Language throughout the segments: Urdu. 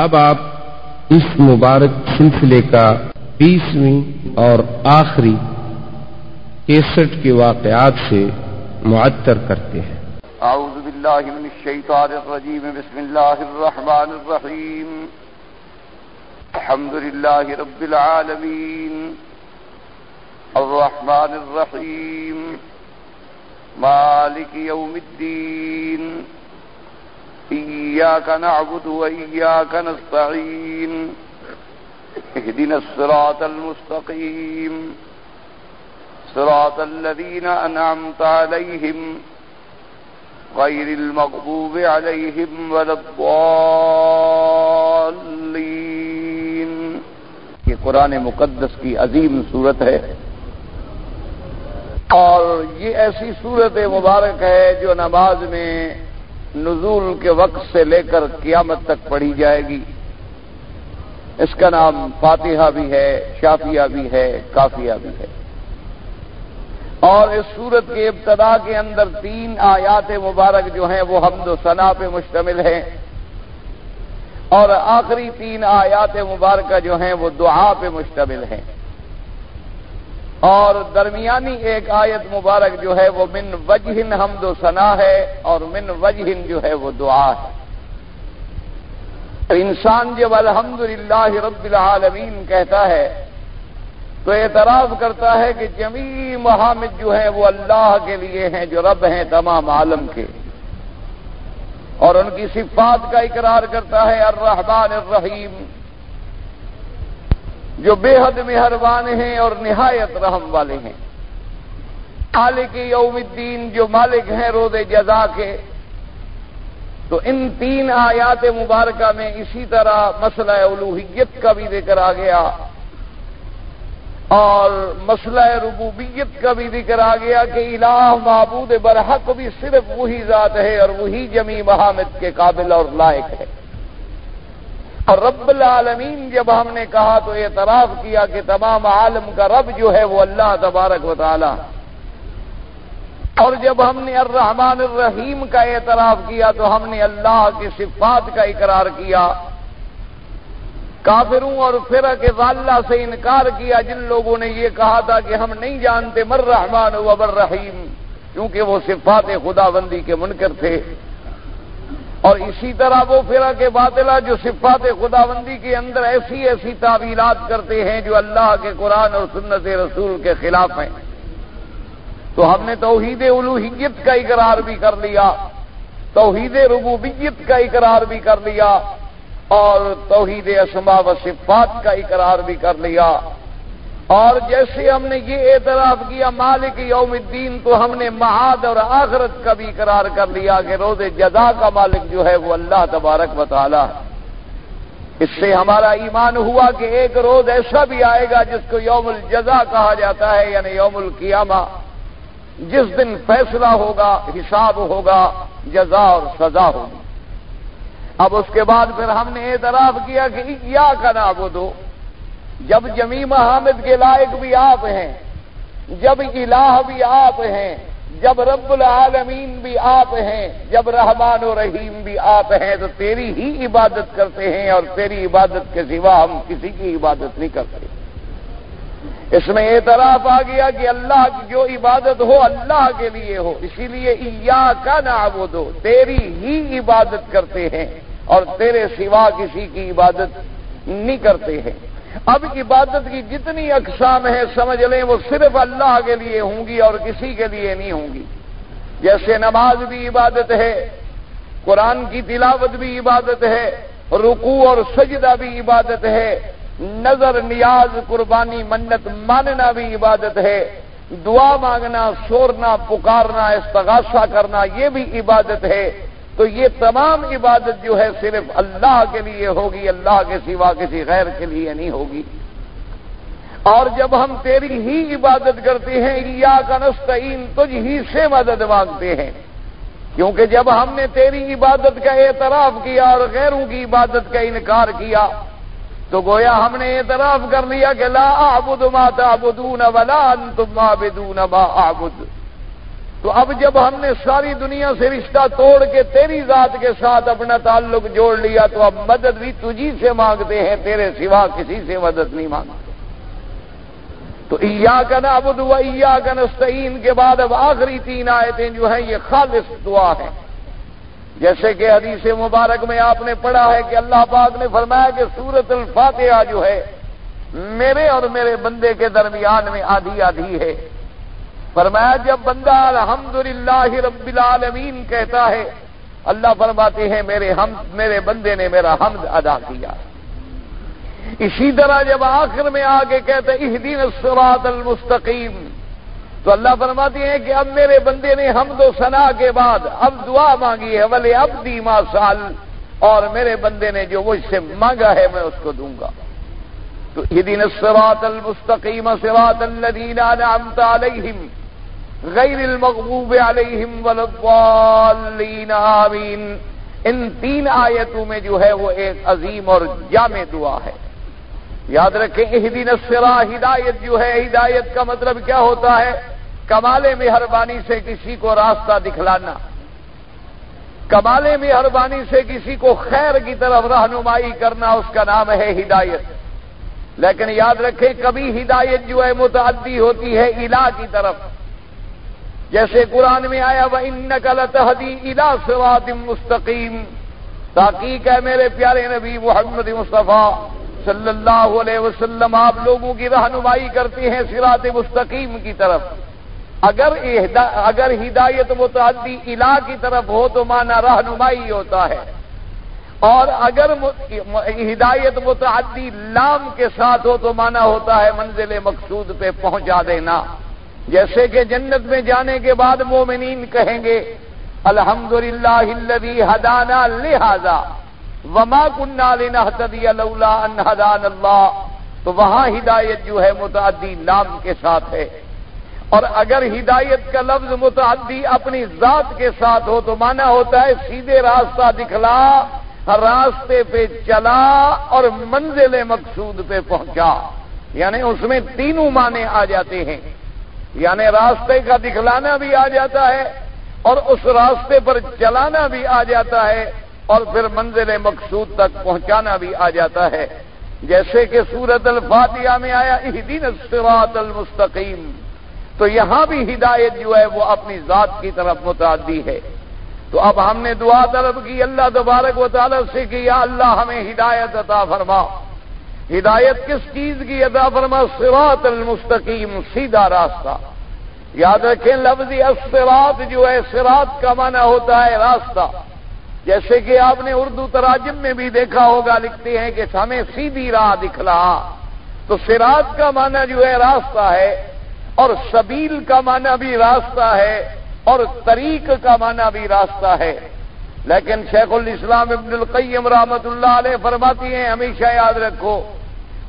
اب آپ اس مبارک سلسلے کا بیسویں اور آخری کیسٹ کے واقعات سے معطر کرتے ہیں۔ أعوذ بالله من الشيطان الرجيم بسم الله الرحمن الرحيم الحمد لله رب العالمين الرحمن الرحيم مالك يوم الدين إياك نعبد وإياك نستعين اهدنا الصراط المستقيم. صراط الذين أنعمت عليهم غير المغضوب عليهم ولا الضالين. یہ قرآن مقدس کی عظیم صورت ہے. اور یہ ایسی صورت مبارک ہے جو نماز میں نزول کے وقت سے لے کر قیامت تک پڑھی جائے گی۔ اس کا نام فاتحہ بھی ہے، شافیہ بھی ہے، کافیہ بھی ہے۔ اور اس صورت کے ابتدا کے اندر تین آیات مبارک جو ہیں، وہ حمد و ثنا پہ مشتمل ہیں۔ اور آخری تین آیات مبارکہ جو ہیں، وہ دعا پہ مشتمل ہیں۔ اور درمیانی ایک آیت مبارک جو ہے وہ من وجہن حمد و ثنا ہے اور من وجہن جو ہے وہ دعا ہے۔ انسان جب الحمد رب العالمین کہتا ہے تو اعتراف کرتا ہے کہ جمی محامد جو ہیں وہ اللہ کے لیے ہیں، جو رب ہیں تمام عالم کے۔ اور ان کی صفات کا اقرار کرتا ہے، الرحمن الرحیم۔ جو بے حد مہربان ہیں اور نہایت رحم والے ہیں۔ مالک یوم الدین جو مالک ہیں روز جزا کے، تو ان تین آیات مبارکہ میں اسی طرح مسئلہ الوحیت کا بھی ذکر آ گیا اور مسئلہ ربوبیت کا بھی ذکر آ گیا کہ الہ معبود برحق بھی صرف وہی ذات ہے اور وہی جمی محامد کے قابل اور لائق ہے۔ اور رب العالمین جب ہم نے کہا تو اعتراف کیا کہ تمام عالم کا رب جو ہے وہ اللہ تبارک و تعالی۔ اور جب ہم نے الرحمن الرحیم کا اعتراف کیا تو ہم نے اللہ کی صفات کا اقرار کیا۔ کافروں اور فرق واللہ سے انکار کیا۔ جن لوگوں نے یہ کہا تھا کہ ہم نہیں جانتے مر رحمان و بر رحیم، کیونکہ وہ صفات خدا بندی کے منکر تھے۔ اور اسی طرح وہ فرا کے باطلا جو صفات خدا بندی کے اندر ایسی ایسی تعویلات کرتے ہیں جو اللہ کے قرآن اور سنت رسول کے خلاف ہیں۔ تو ہم نے توحید الوحیت کا اقرار بھی کر لیا، توحید ربوبیت کا اقرار بھی کر لیا اور توحید اسما و صفات کا اقرار بھی کر لیا۔ اور جیسے ہم نے یہ اعتراف کیا، مالک یوم الدین تو ہم نے معاد اور آخرت کا بھی اقرار کر لیا کہ روز جزا کا مالک جو ہے وہ اللہ تبارک و تعالی ہے۔ اس سے ہمارا ایمان ہوا کہ ایک روز ایسا بھی آئے گا جس کو یوم الجزا کہا جاتا ہے یعنی یوم القیامہ۔ جس دن فیصلہ ہوگا، حساب ہوگا، جزا اور سزا ہوگی۔ اب اس کے بعد پھر ہم نے اعتراف کیا کہ یا کا نام دو جب جمی حامد کے لائق بھی آپ ہیں، جب الہ بھی آپ ہیں، جب رب العالمین بھی آپ ہیں، جب رحمان و رحیم بھی آپ ہیں، تو تیری ہی عبادت کرتے ہیں اور تیری عبادت کے سوا ہم کسی کی عبادت نہیں کرتے اس میں اعتراف آ گیا کہ اللہ کی جو عبادت ہو اللہ کے لیے ہو، اسی لیے ایا کا نہ دو تیری ہی عبادت کرتے ہیں اور تیرے سوا کسی کی عبادت نہیں کرتے ہیں۔ اب عبادت کی جتنی اقسام ہیں، سمجھ لیں، وہ صرف اللہ کے لیے ہوں گی اور کسی کے لیے نہیں ہوں گی۔ جیسے نماز بھی عبادت ہے، قرآن کی تلاوت بھی عبادت ہے، رکوع اور سجدہ بھی عبادت ہے، نظر نیاز، قربانی، منت، ماننا بھی عبادت ہے، دعا مانگنا، سورنا، پکارنا، استغاثہ کرنا، یہ بھی عبادت ہے۔ تو یہ تمام عبادت جو ہے صرف اللہ کے لیے ہوگی، اللہ کے سوا کسی غیر کے لیے نہیں ہوگی۔ اور جب ہم تیری ہی عبادت کرتے ہیں یا کا نستعین، تجھ ہی سے مدد مانگتے ہیں۔ کیونکہ جب ہم نے تیری عبادت کا اعتراف کیا اور غیروں کی عبادت کا انکار کیا، تو گویا ہم نے اعتراف کر لیا کہ لا آبد ما تعبدون ولا انتم عابدون ما اعبد۔ تو اب جب ہم نے ساری دنیا سے رشتہ توڑ کے تیری ذات کے ساتھ اپنا تعلق جوڑ لیا، تو اب مدد بھی تجھی سے مانگتے ہیں، تیرے سوا کسی سے مدد نہیں مانگتے۔ تو ایا کا نابد و ایا کا نستعین کے بعد اب آخری تین آیتیں جو ہیں، یہ خالص دعا ہے جیسے کہ حدیث مبارک میں آپ نے پڑھا ہے کہ اللہ پاک نے فرمایا کہ سورت الفاتحہ جو ہے، میرے اور میرے بندے کے درمیان میں آدھی آدھی ہے۔ فرمایا جب بندہ الحمد رب العالمین کہتا ہے، اللہ فرماتے ہیں، میرے ہم، میرے بندے نے میرا حمد ادا کیا۔ اسی طرح جب آخر میں آگے کہتے اہ دین الصراط المستقیم، تو اللہ فرماتی ہیں کہ اب میرے بندے نے حمد و ثنا کے بعد اب دعا مانگی ہے بلے اب دیما سال اور میرے بندے نے جو مجھ سے مانگا ہے میں اس کو دوں گا۔ تو دین الصراط المستقیم صراط الذین انعمت علیہم۔ غیر المغضوب علیہم والضالین آمین۔ ان تین آیتوں میں جو ہے وہ ایک عظیم اور جامع دعا ہے۔ یاد رکھیں اہدین السرا ہدایت جو ہے، ہدایت کا مطلب کیا ہوتا ہے؟ کمال مہربانی سے کسی کو راستہ دکھلانا۔ کمال مہربانی سے کسی کو خیر کی طرف رہنمائی کرنا، اس کا نام ہے ہدایت۔ لیکن یاد رکھیں، کبھی ہدایت جو ہے متعدی ہوتی ہے الا کی طرف۔ جیسے قرآن میں آیا وہ ان نقل تحدی الا سوات مستقیم تاکہ ہے میرے پیارے نبی محمد مصطفیٰ صلی اللہ علیہ وسلم، آپ لوگوں کی رہنمائی کرتے ہیں سرات مستقیم کی طرف۔ اگر اگر ہدایت متعدی الہ کی طرف ہو تو مانا رہنمائی ہوتا ہے۔ اور اگر ہدایت متعدی لام کے ساتھ ہو تو مانا ہوتا ہے منزل مقصود پہ پہنچا دینا۔ جیسے کہ جنت میں جانے کے بعد مومنین کہیں گے الحمد للہ ہدانا لہذا وما کنہ لولا ان ہدان اللہ۔ تو وہاں ہدایت جو ہے متعدی نام کے ساتھ ہے۔ اور اگر ہدایت کا لفظ متعدی اپنی ذات کے ساتھ ہو تو مانا ہوتا ہے سیدھے راستہ دکھلا، راستے پہ چلا اور منزل مقصود پہ پہنچا۔ یعنی اس میں تینوں معنی آ جاتے ہیں۔ یعنی راستے کا دکھلانا بھی آ جاتا ہے اور اس راستے پر چلانا بھی آ جاتا ہے اور پھر منزل مقصود تک پہنچانا بھی آ جاتا ہے۔ جیسے کہ سورت الفاتحہ میں آیا دن الصراط المستقیم۔ تو یہاں بھی ہدایت جو ہے وہ اپنی ذات کی طرف متعدی ہے۔ تو اب ہم نے دعا طلب کی، اللہ تبارک و تعالی سے کہ یا اللہ ہمیں ہدایت عطا فرما۔ ہدایت کس چیز کی عطا فرما؟ سراط المستقیم، سیدھا راستہ۔ یاد رکھیں لفظی اسرات جو ہے سرات کا معنی ہوتا ہے راستہ۔ جیسے کہ آپ نے اردو تراجم میں بھی دیکھا ہوگا، لکھتے ہیں کہ ہمیں سیدھی راہ دکھلا۔ تو سراج کا معنی جو ہے، راستہ ہے۔ اور سبیل کا معنی بھی راستہ ہے۔ اور طریق کا معنی بھی راستہ ہے۔ لیکن شیخ الاسلام ابن القیم رحمت اللہ علیہ فرماتی ہیں، ہمیشہ یاد رکھو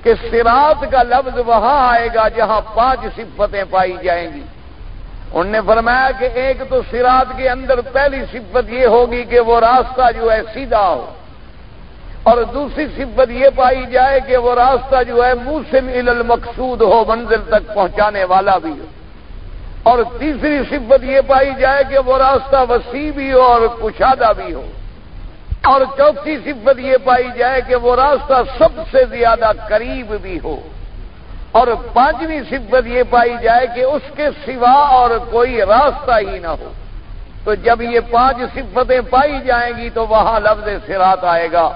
کہ سراط کا لفظ وہاں آئے گا جہاں پانچ صفتیں پائی جائیں گی۔ ان نے فرمایا کہ ایک تو سراط کے اندر پہلی صفت یہ ہوگی کہ وہ راستہ جو ہے سیدھا ہو، اور دوسری صفت یہ پائی جائے کہ وہ راستہ جو ہے موسم المقصود ہو، منزل تک پہنچانے والا بھی ہو۔ اور تیسری صفت یہ پائی جائے کہ وہ راستہ وسیع بھی ہو اور کشادہ بھی ہو۔ اور چوتھی صفت یہ پائی جائے کہ وہ راستہ سب سے زیادہ قریب بھی ہو۔ اور پانچویں صفت یہ پائی جائے کہ اس کے سوا اور کوئی راستہ ہی نہ ہو۔ تو جب یہ پانچ صفتیں پائی جائیں گی تو وہاں لفظ سرات آئے گا۔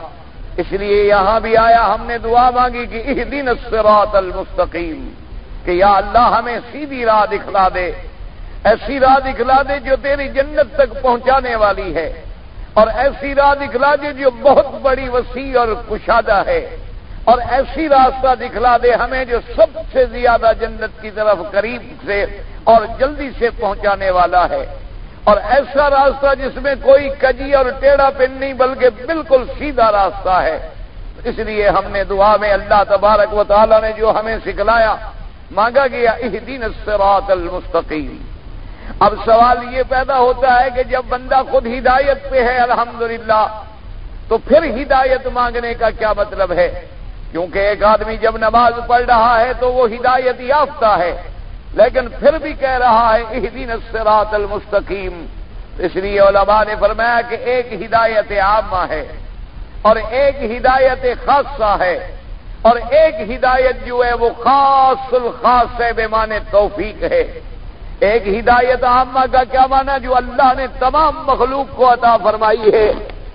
اس لیے یہاں بھی آیا ہم نے دعا مانگی کہ اس دن سرات المستقیم، کہ یا اللہ ہمیں سیدھی راہ دکھلا دے۔ ایسی راہ دکھلا دے جو تیری جنت تک پہنچانے والی ہے۔ اور ایسی راہ دکھلا دے جو بہت بڑی وسیع اور کشادہ ہے۔ اور ایسی راستہ دکھلا دے ہمیں جو سب سے زیادہ جنت کی طرف قریب سے اور جلدی سے پہنچانے والا ہے۔ اور ایسا راستہ جس میں کوئی کجی اور ٹیڑھا پن نہیں بلکہ بالکل سیدھا راستہ ہے۔ اس لیے ہم نے دعا میں اللہ تبارک و تعالی نے جو ہمیں سکھلایا، مانگا گیا دین الصراط المستقیم۔ اب سوال یہ پیدا ہوتا ہے کہ جب بندہ خود ہدایت پہ ہے، الحمدللہ، تو پھر ہدایت مانگنے کا کیا مطلب ہے؟ کیونکہ ایک آدمی جب نماز پڑھ رہا ہے تو وہ ہدایت یافتہ ہے، لیکن پھر بھی کہہ رہا ہے اہدین الصراط المستقیم۔ اس لیے علماء نے فرمایا کہ ایک ہدایت عامہ ہے اور ایک ہدایت خاصہ ہے، اور ایک ہدایت جو ہے وہ خاص الخاص ہے، بے معنی توفیق ہے۔ ایک ہدایت عامہ کا کیا مانا؟ جو اللہ نے تمام مخلوق کو عطا فرمائی ہے۔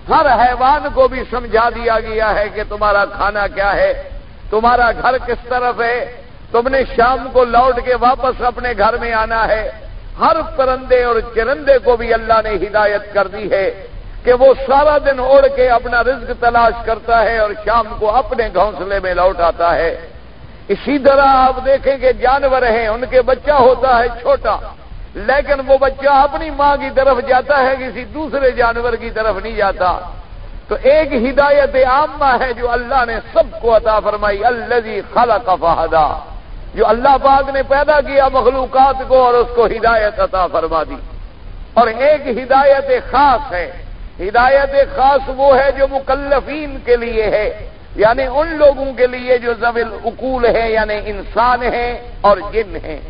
ہر حیوان کو بھی سمجھا دیا گیا ہے کہ تمہارا کھانا کیا ہے؟ تمہارا گھر کس طرف ہے؟ تم نے شام کو لوٹ کے واپس اپنے گھر میں آنا ہے۔ ہر پرندے اور چرندے کو بھی اللہ نے ہدایت کر دی ہے کہ وہ سارا دن اڑ کے اپنا رزق تلاش کرتا ہے اور شام کو اپنے گھونسلے میں لوٹ آتا ہے۔ اسی طرح آپ دیکھیں کہ جانور ہیں، ان کے بچہ ہوتا ہے چھوٹا۔ لیکن وہ بچہ اپنی ماں کی طرف جاتا ہے، کسی دوسرے جانور کی طرف نہیں جاتا۔ تو ایک ہدایت عامہ ہے جو اللہ نے سب کو عطا فرمائی اللہ جی خالہ کا جو اللہ پاک نے پیدا کیا مخلوقات کو اور اس کو ہدایت عطا فرما دی۔ اور ایک ہدایت خاص ہے۔ ہدایت خاص وہ ہے جو مکلفین کے لیے ہے۔ یعنی ان لوگوں کے لیے جو زویل اقول ہے یعنی انسان ہیں اور جن ہیں۔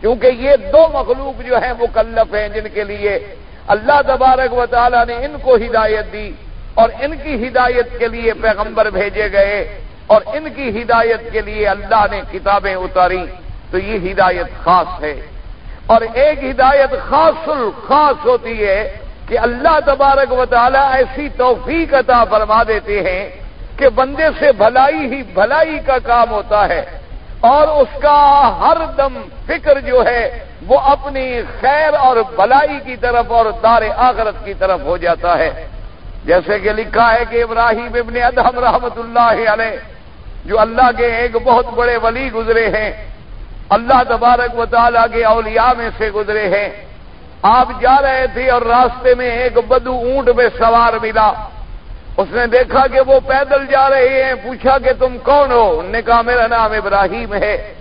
کیونکہ یہ دو مخلوق جو ہیں، مکلف ہیں، جن کے لیے اللہ تبارک و تعالی نے ان کو ہدایت دی اور ان کی ہدایت کے لیے پیغمبر بھیجے گئے اور ان کی ہدایت کے لیے اللہ نے کتابیں اتاری۔ تو یہ ہدایت خاص ہے۔ اور ایک ہدایت خاص الخاص ہوتی ہے کہ اللہ تبارک و تعالی ایسی توفیق عطا فرما دیتے ہیں کہ بندے سے بھلائی ہی بھلائی کا کام ہوتا ہے اور اس کا ہر دم فکر جو ہے وہ اپنی خیر اور بلائی کی طرف اور دار آغرت کی طرف ہو جاتا ہے۔ جیسے کہ لکھا ہے کہ ابراہیم ابن ادہم رحمت اللہ علیہ، جو اللہ کے ایک بہت بڑے ولی گزرے ہیں، اللہ تبارک و تعالیٰ کے اولیاء میں سے گزرے ہیں۔ آپ جا رہے تھے اور راستے میں ایک بدو اونٹ میں سوار ملا۔ اس نے دیکھا کہ وہ پیدل جا رہے ہیں، پوچھا کہ تم کون ہو؟ ان نے کہا، میرا نام ابراہیم ہے۔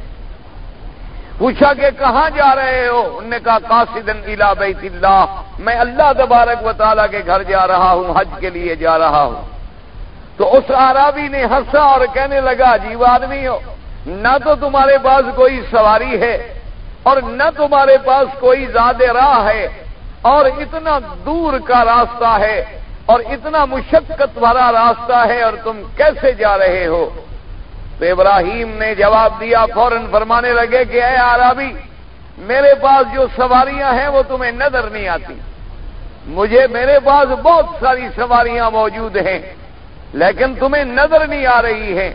پوچھا کہ کہاں جا رہے ہو؟ ان نے کہا قاصدن الا بیت اللہ۔ میں اللہ تبارک و تعالیٰ کے گھر جا رہا ہوں، حج کے لیے جا رہا ہوں۔ تو اس آرابی نے ہنسا اور کہنے لگا، عجیب آدمی ہو۔ نہ تو تمہارے پاس کوئی سواری ہے اور نہ تمہارے پاس کوئی زیادہ راہ ہے اور اتنا دور کا راستہ ہے۔ اور اتنا مشقت والا راستہ ہے اور تم کیسے جا رہے ہو؟ تو ابراہیم نے جواب دیا، فوراً فرمانے لگے کہ اے آرابی میرے پاس جو سواریاں ہیں وہ تمہیں نظر نہیں آتی۔ مجھے میرے پاس بہت ساری سواریاں موجود ہیں، لیکن تمہیں نظر نہیں آ رہی ہے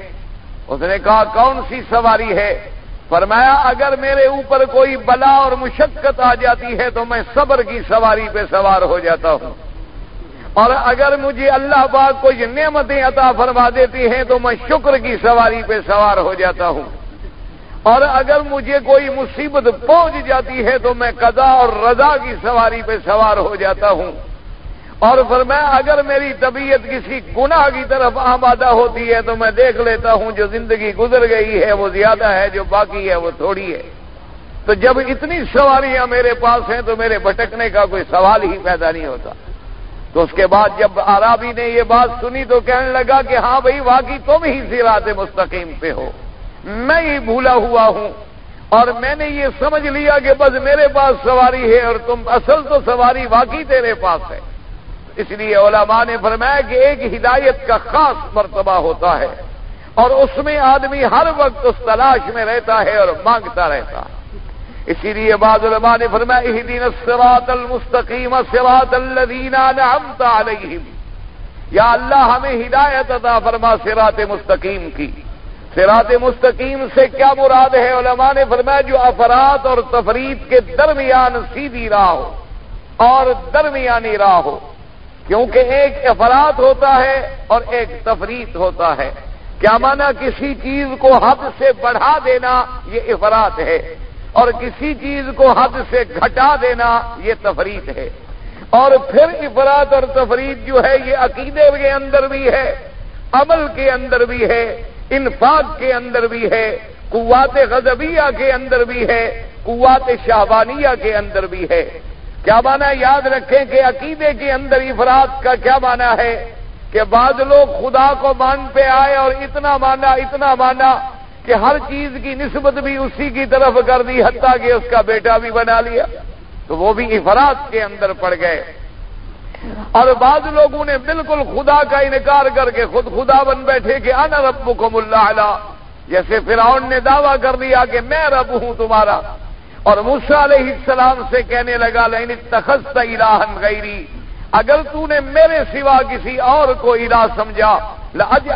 اس نے کہا، کون سی سواری ہے؟ فرمایا، اگر میرے اوپر کوئی بلا اور مشقت آ جاتی ہے تو میں صبر کی سواری پہ سوار ہو جاتا ہوں۔ اور اگر مجھے اللہ پاک کوئی نعمتیں عطا فرما دیتی ہیں تو میں شکر کی سواری پہ سوار ہو جاتا ہوں۔ اور اگر مجھے کوئی مصیبت پہنچ جاتی ہے تو میں قضا اور رضا کی سواری پہ سوار ہو جاتا ہوں۔ اور پھر میں اگر میری طبیعت کسی گناہ کی طرف آمادہ ہوتی ہے تو میں دیکھ لیتا ہوں جو زندگی گزر گئی ہے وہ زیادہ ہے، جو باقی ہے وہ تھوڑی ہے۔ تو جب اتنی سواریاں میرے پاس ہیں تو میرے بھٹکنے کا کوئی سوال ہی پیدا نہیں ہوتا۔ تو اس کے بعد جب آرابی نے یہ بات سنی تو کہنے لگا کہ ہاں بھائی، واقعی تم ہی سیرات مستقیم پہ ہو۔ میں ہی بھولا ہوا ہوں۔ اور میں نے یہ سمجھ لیا کہ بس میرے پاس سواری ہے اور تم اصل تو سواری واقعی تیرے پاس ہے۔ اس لیے علماء نے فرمایا کہ ایک ہدایت کا خاص مرتبہ ہوتا ہے اور اس میں آدمی ہر وقت اس تلاش میں رہتا ہے اور مانگتا رہتا ہے۔ اسی لیے بعض علماء نے فرمایا دین الصراط المستقیم، صراط الذین انعمت علیہم۔ یا اللہ، ہمیں ہدایت عطا فرما صراط مستقیم کی۔ صراط مستقیم سے کیا مراد ہے؟ علماء نے فرمایا، جو افراد اور تفرید کے درمیان سیدھی راہ ہو اور درمیانی راہ ہو۔ کیونکہ ایک افراد ہوتا ہے اور ایک تفریح ہوتا ہے۔ کیا مانا کسی چیز کو حد سے بڑھا دینا یہ افراد ہے۔ اور کسی چیز کو حد سے گھٹا دینا یہ تفریح ہے۔ اور پھر افراد اور تفرید جو ہے یہ عقیدے کے اندر بھی ہے، عمل کے اندر بھی ہے، انفاق کے اندر بھی ہے، قوات غزبیہ کے اندر بھی ہے، قوات شہبانیہ کے اندر بھی ہے۔ کیا مانا یاد رکھیں کہ عقیدے کے اندر افراد کا کیا مانا ہے؟ کہ بعض لوگ خدا کو مان پہ آئے اور اتنا مانا اتنا مانا۔ کہ ہر چیز کی نسبت بھی اسی کی طرف کر دی، حتیٰ کہ اس کا بیٹا بھی بنا لیا۔ تو وہ بھی افراد کے اندر پڑ گئے۔ اور بعض لوگوں نے بالکل خدا کا انکار کر کے خود خدا بن بیٹھے کہ انا ربکم اللہ جیسے فرعون نے دعویٰ کر دیا کہ میں رب ہوں تمہارا۔ اور موسا علیہ السلام سے کہنے لگا لین تخص الہن غیری۔ اگر تو نے میرے سوا کسی اور کو الہ سمجھا لج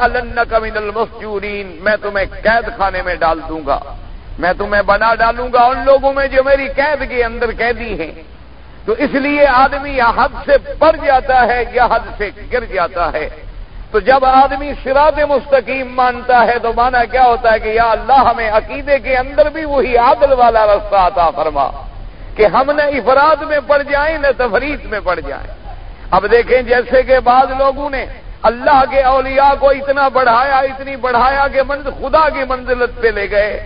من المسجورین میں تمہیں قید خانے میں ڈال دوں گا۔ میں تمہیں بنا ڈالوں گا، ان لوگوں میں جو میری قید کے اندر قیدی ہیں۔ تو اس لیے آدمی یا حد سے پڑ جاتا ہے، یا حد سے گر جاتا ہے۔ تو جب آدمی سرات مستقیم مانتا ہے، تو مانا کیا ہوتا ہے کہ یا اللہ ہمیں عقیدے کے اندر بھی وہی عادل والا رستہ آتا فرما، کہ ہم نہ افراد میں پڑ جائیں، نہ تفریح میں پڑ جائیں۔ اب دیکھیں جیسے کہ بعض لوگوں نے اللہ کے اولیاء کو اتنا بڑھایا، اتنی بڑھایا کہ منزل خدا کی منزلت پہ لے گئے۔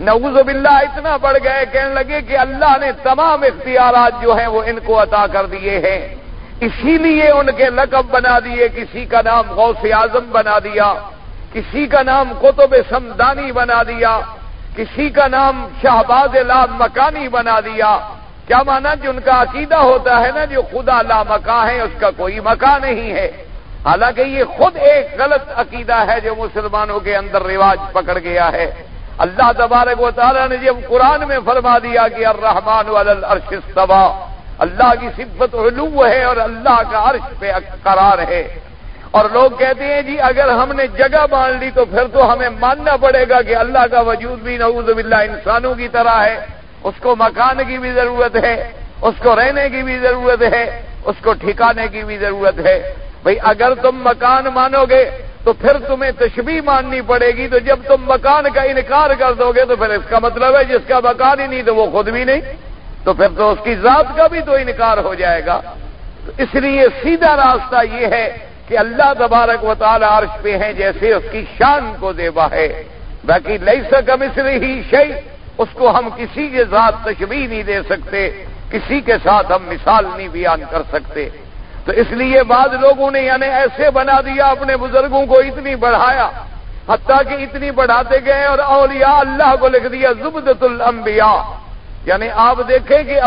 نعوذ باللہ اتنا بڑھ گئے، کہنے لگے کہ اللہ نے تمام اختیارات جو ہیں وہ ان کو عطا کر دیے ہیں۔ اسی لیے ان کے لقب بنا دیے، کسی کا نام غوث اعظم بنا دیا، کسی کا نام قطب سمدانی بنا دیا، کسی کا نام شہباز لا مکانی بنا دیا۔ کیا مانا جو ان کا عقیدہ ہوتا ہے نا جو خدا لا مکان ہے، اس کا کوئی مکان نہیں ہے۔ حالانکہ یہ خود ایک غلط عقیدہ ہے جو مسلمانوں کے اندر رواج پکڑ گیا ہے۔ اللہ تبارک و تعالیٰ نے جب قرآن میں فرما دیا کہ الرحمان والارش استوا اللہ کی صفت علو ہے اور اللہ کا عرش پہ قرار ہے۔ اور لوگ کہتے ہیں جی اگر ہم نے جگہ مان لی تو پھر تو ہمیں ماننا پڑے گا کہ اللہ کا وجود بھی نعوذ باللہ انسانوں کی طرح ہے۔ اس کو مکان کی بھی ضرورت ہے، اس کو رہنے کی بھی ضرورت ہے، اس کو ٹھکانے کی بھی ضرورت ہے۔ بھئی اگر تم مکان مانو گے تو پھر تمہیں تشبیح ماننی پڑے گی، تو جب تم مکان کا انکار کر دو گے تو پھر اس کا مطلب ہے جس کا مکان ہی نہیں تو وہ خود بھی نہیں۔ تو پھر تو اس کی ذات کا بھی تو انکار ہو جائے گا۔ تو اس لیے سیدھا راستہ یہ ہے کہ اللہ تبارک و تعالی عرش پہ ہیں جیسے اس کی شان کو دیوا ہے۔ باقی لئی سکم اس ہی شعی اس کو ہم کسی کے ذات تشبیح نہیں دے سکتے، کسی کے ساتھ ہم مثال نہیں بیان کر سکتے۔ تو اس لیے بعض لوگوں نے یعنی ایسے بنا دیا، اپنے بزرگوں کو اتنی بڑھایا، حتیٰ کہ اتنی بڑھاتے گئے اور اولیاء اللہ کو لکھ دیا زبدت الانبیاء۔ یعنی آپ دیکھیں کہ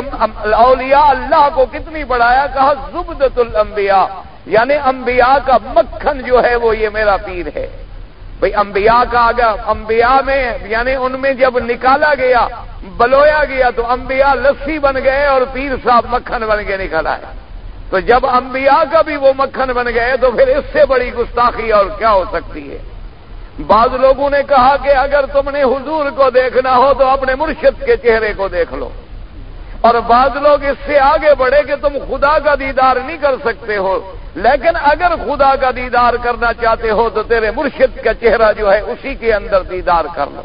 اولیاء اللہ کو کتنی بڑھایا، کہا زبدت الانبیاء۔ یعنی انبیاء کا مکھن جو ہے وہ یہ میرا پیر ہے۔ بھئی انبیاء کا اگر انبیاء میں یعنی ان میں جب نکالا گیا، بلویا گیا، تو انبیاء لسی بن گئے اور پیر صاحب مکھن بن کے نکلا ہے تو جب انبیاء کا بھی وہ مکھن بن گئے، تو پھر اس سے بڑی گستاخی اور کیا ہو سکتی ہے؟ بعض لوگوں نے کہا کہ اگر تم نے حضور کو دیکھنا ہو، تو اپنے مرشد کے چہرے کو دیکھ لو۔ اور بعض لوگ اس سے آگے بڑھے کہ تم خدا کا دیدار نہیں کر سکتے ہو۔ لیکن اگر خدا کا دیدار کرنا چاہتے ہو تو تیرے مرشد کا چہرہ جو ہے اسی کے اندر دیدار کر لو۔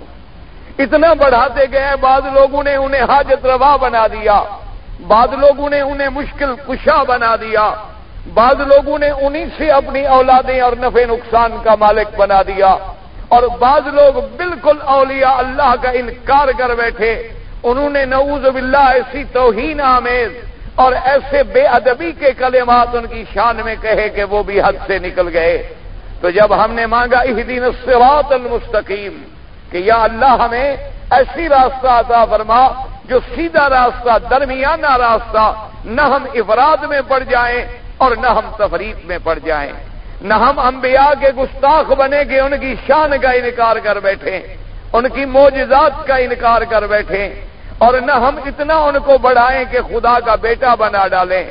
اتنا بڑھاتے گئے، بعض لوگوں نے انہیں حاجت روا بنا دیا۔ بعض لوگوں نے انہیں مشکل کشا بنا دیا۔ بعض لوگوں نے انہی سے اپنی اولادیں اور نفع نقصان کا مالک بنا دیا۔ اور بعض لوگ بالکل اولیاء اللہ کا انکار کر بیٹھے۔ انہوں نے نعوذ باللہ ایسی توہین آمیز اور ایسے بے ادبی کے کلمات ان کی شان میں کہے کہ وہ بھی حد سے نکل گئے۔ تو جب ہم نے مانگا دن الصراط المستقیم کہ یا اللہ ہمیں ایسی راستہ عطا فرما جو سیدھا راستہ، درمیانہ راستہ، نہ ہم افراد میں پڑ جائیں اور نہ ہم تفریح میں پڑ جائیں۔ نہ ہم انبیاء کے گستاخ بنے کہ ان کی شان کا انکار کر بیٹھے ان کی موجزات کا انکار کر بیٹھے اور نہ ہم اتنا ان کو بڑھائیں کہ خدا کا بیٹا بنا ڈالیں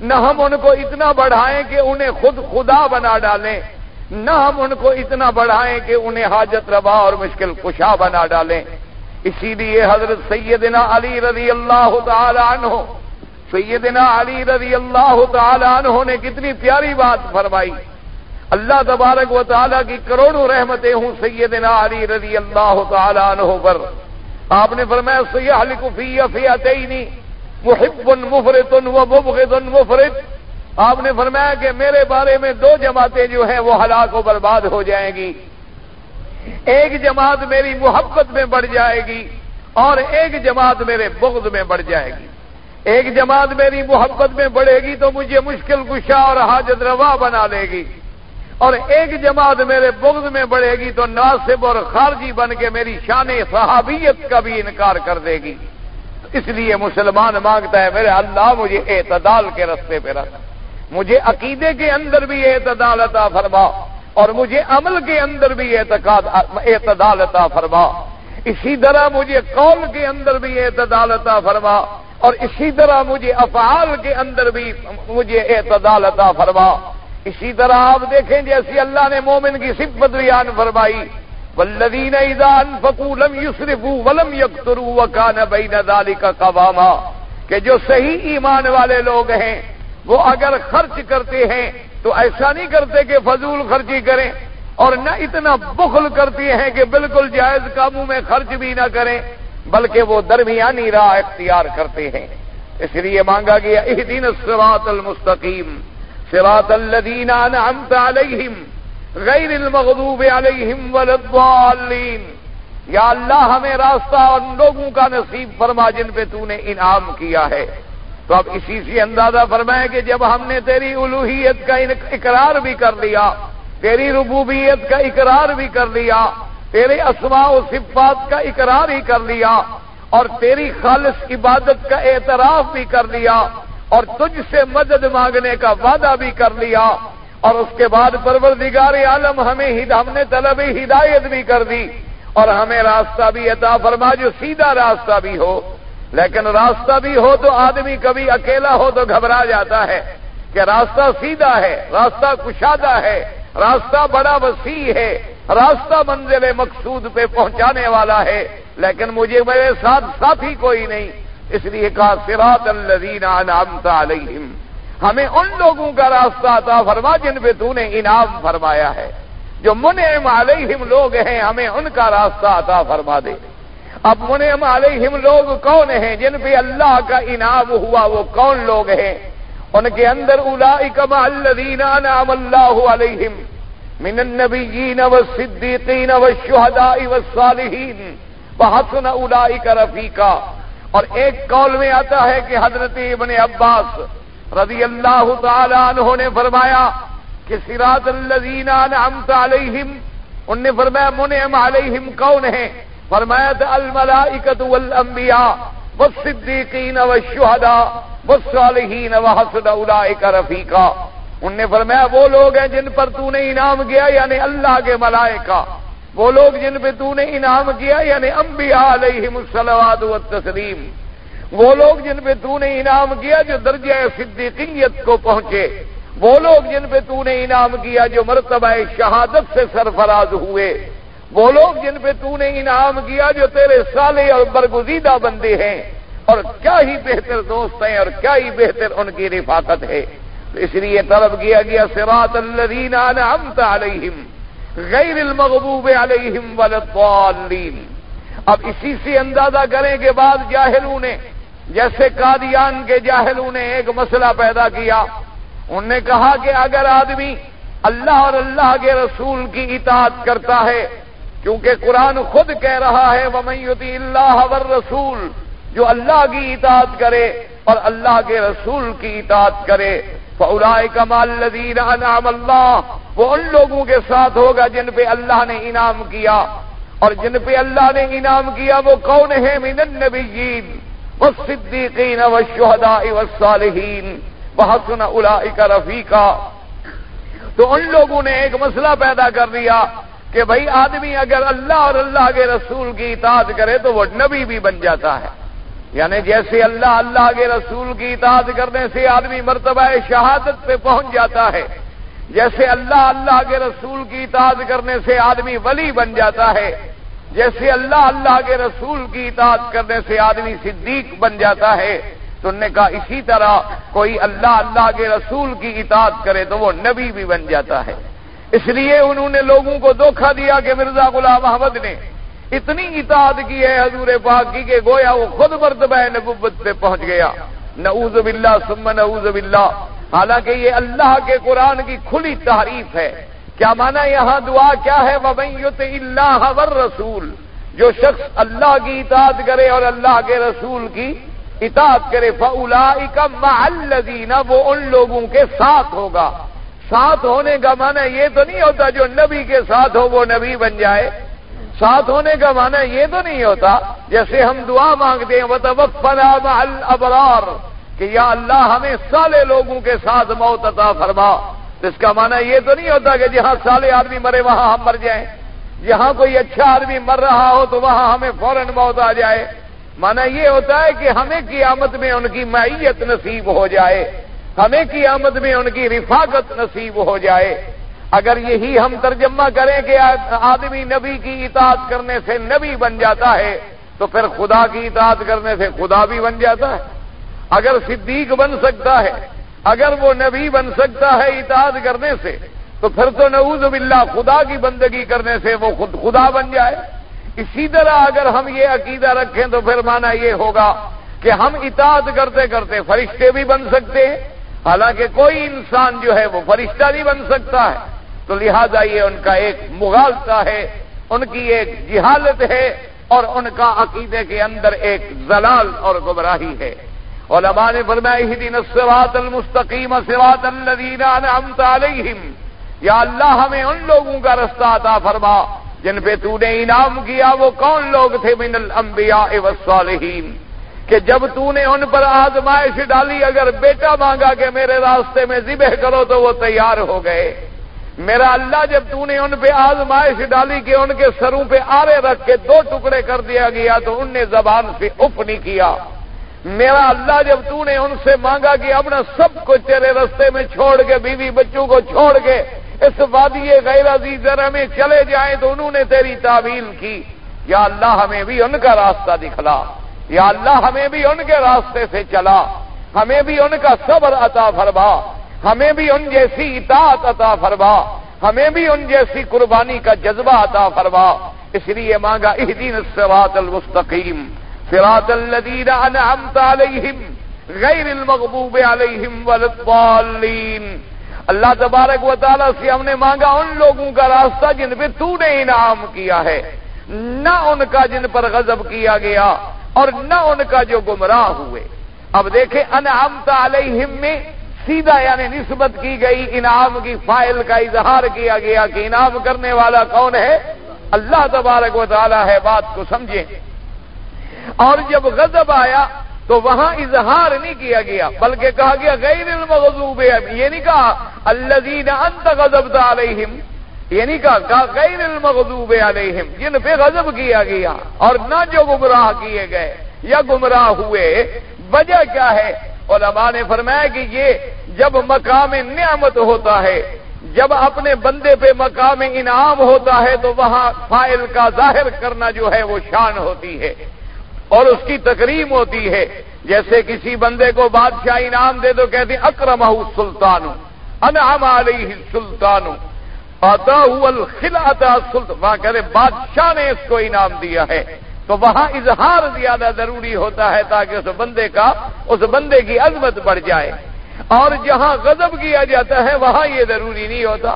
نہ ہم ان کو اتنا بڑھائیں کہ انہیں خود خدا بنا ڈالیں نہ ہم ان کو اتنا بڑھائیں کہ انہیں حاجت روا اور مشکل کشا بنا ڈالیں اسی لیے حضرت سیدنا علی رضی اللہ تعالی عنہ، سیدنا علی رضی اللہ تعالی عنہ نے کتنی پیاری بات فرمائی۔ اللہ تبارک و تعالیٰ کی کروڑوں رحمتیں ہوں سیدنا علی رضی اللہ تعالیٰ عنہ پر۔ آپ نے فرمایا سیاح لکفی فی محب مفرت و مبغض مفرت آپ نے فرمایا کہ میرے بارے میں دو جماعتیں جو ہیں وہ ہلاک و برباد ہو جائیں گی۔ ایک جماعت میری محبت میں بڑھ جائے گی اور ایک جماعت میرے بغض میں بڑھ جائے گی۔ ایک جماعت میری محبت میں بڑھے گی تو مجھے مشکل کشا اور حاجت روا بنا لے گی۔ اور ایک جماعت میرے بغض میں بڑھے گی تو ناصب اور خارجی بن کے میری شان صحابیت کا بھی انکار کر دے گی۔ اس لیے مسلمان مانگتا ہے، میرے اللہ، مجھے اعتدال کے رستے پہ رکھ۔ مجھے عقیدے کے اندر بھی اعتدال عطا فرما اور مجھے عمل کے اندر بھی اعتدال عطا فرما۔ اسی طرح مجھے قول کے اندر بھی اعتدال عطا فرما اور اسی طرح مجھے افعال کے اندر بھی مجھے اعتدال عطا فرما۔ اسی طرح آپ دیکھیں جیسی اللہ نے مومن کی صفت بیان فرمائی ولدین لم یسرفوا ولم یقتروا وکان بین ذلک قواما۔ کہ جو صحیح ایمان والے لوگ ہیں، وہ اگر خرچ کرتے ہیں، تو ایسا نہیں کرتے کہ فضول خرچی کریں، اور نہ اتنا بخل کرتی ہیں کہ بالکل جائز قابو میں خرچ بھی نہ کریں، بلکہ وہ درمیانی راہ اختیار کرتے ہیں۔ اس لیے مانگا گیا دن سوات المستقیم سوات الدین علیہم غیر المغضوب علیہم ولدوالین یا اللہ، ہمیں راستہ ان لوگوں کا نصیب فرما، جن پہ تو نے انعام کیا ہے۔ تو اب اسی سے اندازہ فرمائے کہ جب ہم نے تیری الوحیت کا اقرار بھی کر لیا، تیری ربوبیت کا اقرار بھی کر لیا، تیرے اسماء و صفات کا اقرار ہی کر لیا، اور تیری خالص عبادت کا اعتراف بھی کر لیا اور تجھ سے مدد مانگنے کا وعدہ بھی کر لیا۔ اور اس کے بعد پروردگار عالم ہمیں ہم نے طلب ہدایت بھی کر دی۔ اور ہمیں راستہ بھی عطا فرما جو سیدھا راستہ بھی ہو۔ لیکن راستہ بھی ہو تو آدمی کبھی اکیلا ہو تو گھبرا جاتا ہے کہ راستہ سیدھا ہے، راستہ کشادہ ہے، راستہ بڑا وسیع ہے، راستہ منزل مقصود پہ پہنچانے والا ہے۔ لیکن مجھے میرے ساتھ ساتھی کوئی نہیں۔ اس لیے کہا سراط الذین انعمت علیہم. ہمیں ان لوگوں کا راستہ عطا فرما جن پہ تو نے انعام فرمایا ہے۔ جو منعم علیہم لوگ ہیں، ہمیں ان کا راستہ عطا فرما دے۔ اب منعم علیہم لوگ کون ہیں؟ جن پہ اللہ کا انعام ہوا، وہ کون لوگ ہیں؟ ان کے اندر اولئک الذین انعم اللہ علیہم، من النبیین والصدیقین والشہداء والصالحین وحسن اولئک رفیقا۔ اور ایک قول میں آتا ہے کہ حضرت ابن عباس رضی اللہ تعالی عنہ نے فرمایا کہ سراط الذین انعمت علیہم، ان نے فرمایا، منعم علیہم کون ہے فرمایا تھا الملائکت والانبیاء والصدیقین والشہداء والصالحین وحسن اولئک رفیقا۔ ان نے فرمایا، وہ لوگ ہیں جن پر تو نے انعام کیا یعنی اللہ کے ملائکہ۔ وہ لوگ جن پہ تو نے انعام کیا یعنی انبیاء علیہم السلوات و تسلیم وہ لوگ جن پہ تو نے انعام کیا جو درجہ صدیقیت کو پہنچے۔ وہ لوگ جن پہ تو نے انعام کیا جو مرتبہ شہادت سے سرفراز ہوئے۔ وہ لوگ جن پہ تو نے انعام کیا جو تیرے سالے اور برگزیدہ بندے ہیں۔ اور کیا ہی بہتر دوست ہیں اور کیا ہی بہتر ان کی رفاقت ہے۔ اس لیے طلب کیا گیا سراط الذین انعمت علیہم۔ غیر المغضوب علیہم والضالین اب اسی سے اندازہ کریں کہ بعد جاہلوں نے، جیسے قادیان کے جاہلوں نے ایک مسئلہ پیدا کیا۔ انہوں نے کہا کہ اگر آدمی اللہ اور اللہ کے رسول کی اطاعت کرتا ہے، کیونکہ قرآن خود کہہ رہا ہے ومیتی اللہ والرسول، جو اللہ کی اطاعت کرے اور اللہ کے رسول کی اطاعت کرے۔ کمال لدین انعام اللہ وہ ان لوگوں کے ساتھ ہوگا جن پہ اللہ نے انعام کیا اور جن پہ اللہ نے انعام کیا وہ کون ہے من النبیین والصدیقین والشہداء والصالحین وحسن اولئک رفیقا تو ان لوگوں نے ایک مسئلہ پیدا کر دیا کہ بھائی آدمی اگر اللہ اور اللہ کے رسول کی اطاعت کرے تو وہ نبی بھی بن جاتا ہے یعنی جیسے اللہ اللہ کے رسول کی اطاعت کرنے سے آدمی مرتبہ شہادت پہ پہنچ جاتا ہے، جیسے اللہ اللہ کے رسول کی اطاعت کرنے سے آدمی ولی بن جاتا ہے، جیسے اللہ اللہ کے رسول کی اطاعت کرنے سے آدمی صدیق بن جاتا ہے، تو نے کہا اسی طرح کوئی اللہ اللہ کے رسول کی اطاعت کرے تو وہ نبی بھی بن جاتا ہے۔ اس لیے انہوں نے لوگوں کو دھوکھا دیا کہ مرزا غلام احمد نے اتنی اطاعت کی ہے حضور پاک کی کہ گویا وہ خود مرتبہ نبوت پہ پہنچ گیا۔ نعوذ باللہ ثم نعوذ باللہ۔ حالانکہ یہ اللہ کے قرآن کی کھلی تعریف ہے۔ کیا مانا یہاں دعا کیا ہے؟ وبیت اللہ ور رسول جو شخص اللہ کی اطاعت کرے اور اللہ کے رسول کی اطاعت کرے فلا کا وہ ان لوگوں کے ساتھ ہوگا۔ ساتھ ہونے کا معنی یہ تو نہیں ہوتا جو نبی کے ساتھ ہو، وہ نبی بن جائے۔ ساتھ ہونے کا معنی یہ تو نہیں ہوتا جیسے ہم دعا مانگتے ہیں وہ ابرار کہ یا اللہ ہمیں سالے لوگوں کے ساتھ موت عطا فرما۔ اس کا معنی یہ تو نہیں ہوتا کہ جہاں سالے آدمی مرے، وہاں ہم مر جائیں۔ جہاں کوئی اچھا آدمی مر رہا ہو تو وہاں ہمیں فوراً موت آ جائے۔ مانا یہ ہوتا ہے کہ ہمیں قیامت میں ان کی معیت نصیب ہو جائے۔ ہمیں قیامت میں ان کی رفاقت نصیب ہو جائے۔ اگر یہی ہم ترجمہ کریں کہ آدمی نبی کی اطاعت کرنے سے نبی بن جاتا ہے، تو پھر خدا کی اطاعت کرنے سے خدا بھی بن جاتا ہے۔ اگر صدیق بن سکتا ہے، اگر وہ نبی بن سکتا ہے اطاعت کرنے سے، تو پھر تو نعوذ باللہ خدا کی بندگی کرنے سے وہ خود خدا بن جائے۔ اسی طرح اگر ہم یہ عقیدہ رکھیں تو پھر مانا یہ ہوگا کہ ہم اطاعت کرتے کرتے فرشتے بھی بن سکتے ہیں۔ حالانکہ کوئی انسان جو ہے وہ فرشتہ نہیں بن سکتا ہے۔ تو لہذا یہ ان کا ایک مغالطہ ہے، ان کی ایک جہالت ہے اور ان کا عقیدے کے اندر ایک زلال اور گمراہی ہے۔ اور نے فرمایا ہی دن سوات المستقیم سوات انعمت علیہم۔ یا اللہ، ہمیں ان لوگوں کا رستہ عطا فرما، جن پہ تو نے انعام کیا، وہ کون لوگ تھے من الانبیاء والصالحین؟ کہ جب تو نے ان پر آزمائش ڈالی، اگر بیٹا مانگا کہ میرے راستے میں ذبح کرو تو وہ تیار ہو گئے۔ میرا اللہ جب تو نے ان پہ آزمائش ڈالی کہ ان کے سروں پہ آرے رکھ کے دو ٹکڑے کر دیا گیا تو ان نے زبان سے اف نہیں کیا۔ میرا اللہ جب تو نے ان سے مانگا کہ اپنا سب کچھ تیرے رستے میں چھوڑ کے، بیوی بچوں کو چھوڑ کے، اس وادی غیر عزیز میں چلے جائیں تو انہوں نے تیری تعویل کی۔ یا اللہ ہمیں بھی ان کا راستہ دکھلا۔ یا اللہ ہمیں بھی ان کے راستے سے چلا۔ ہمیں بھی ان کا صبر عطا فرما۔ ہمیں بھی ان جیسی اطاعت عطا فرما، ہمیں بھی ان جیسی قربانی کا جذبہ عطا فرما۔ اس لیے مانگا اہدین الصراط المستقیم، صراط الذین انعمت علیہم، غیر المغضوب علیہم والضالین اللہ تبارک و تعالیٰ سے ہم نے مانگا ان لوگوں کا راستہ جن پہ تو نے انعام کیا ہے۔ نہ ان کا جن پر غضب کیا گیا اور نہ ان کا جو گمراہ ہوئے۔ اب دیکھیں انعامت علیہم میں سیدھا یعنی نسبت کی گئی، انعام کی فائل کا اظہار کیا گیا کہ انعام کرنے والا کون ہے؟ اللہ تبارک و تعالیٰ ہے، بات کو سمجھیں۔ اور جب غضب آیا تو وہاں اظہار نہیں کیا گیا، بلکہ کہا گیا، غیر المغضوب یہ نہیں کہا، الذین انت غضبت علیہم، یہ نہیں کہا غیر المغضوب علیہم، جن پہ غضب کیا گیا اور نہ جو گمراہ کیے گئے یا گمراہ ہوئے۔ وجہ کیا ہے؟ علماء نے فرمایا کہ یہ جب مقام نعمت ہوتا ہے، جب اپنے بندے پہ مقام انعام ہوتا ہے، تو وہاں فائل کا ظاہر کرنا جو ہے، وہ شان ہوتی ہے اور اس کی تقریم ہوتی ہے۔ جیسے کسی بندے کو بادشاہ انعام دے تو کہتے ہیں اکرم سلطان انعام علیہ سلطان۔ آتا وہاں کہتے بادشاہ نے اس کو انعام دیا ہے۔ تو وہاں اظہار زیادہ ضروری ہوتا ہے تاکہ اس بندے کا، اس بندے کی عظمت بڑھ جائے۔ اور جہاں غضب کیا جاتا ہے، وہاں یہ ضروری نہیں ہوتا۔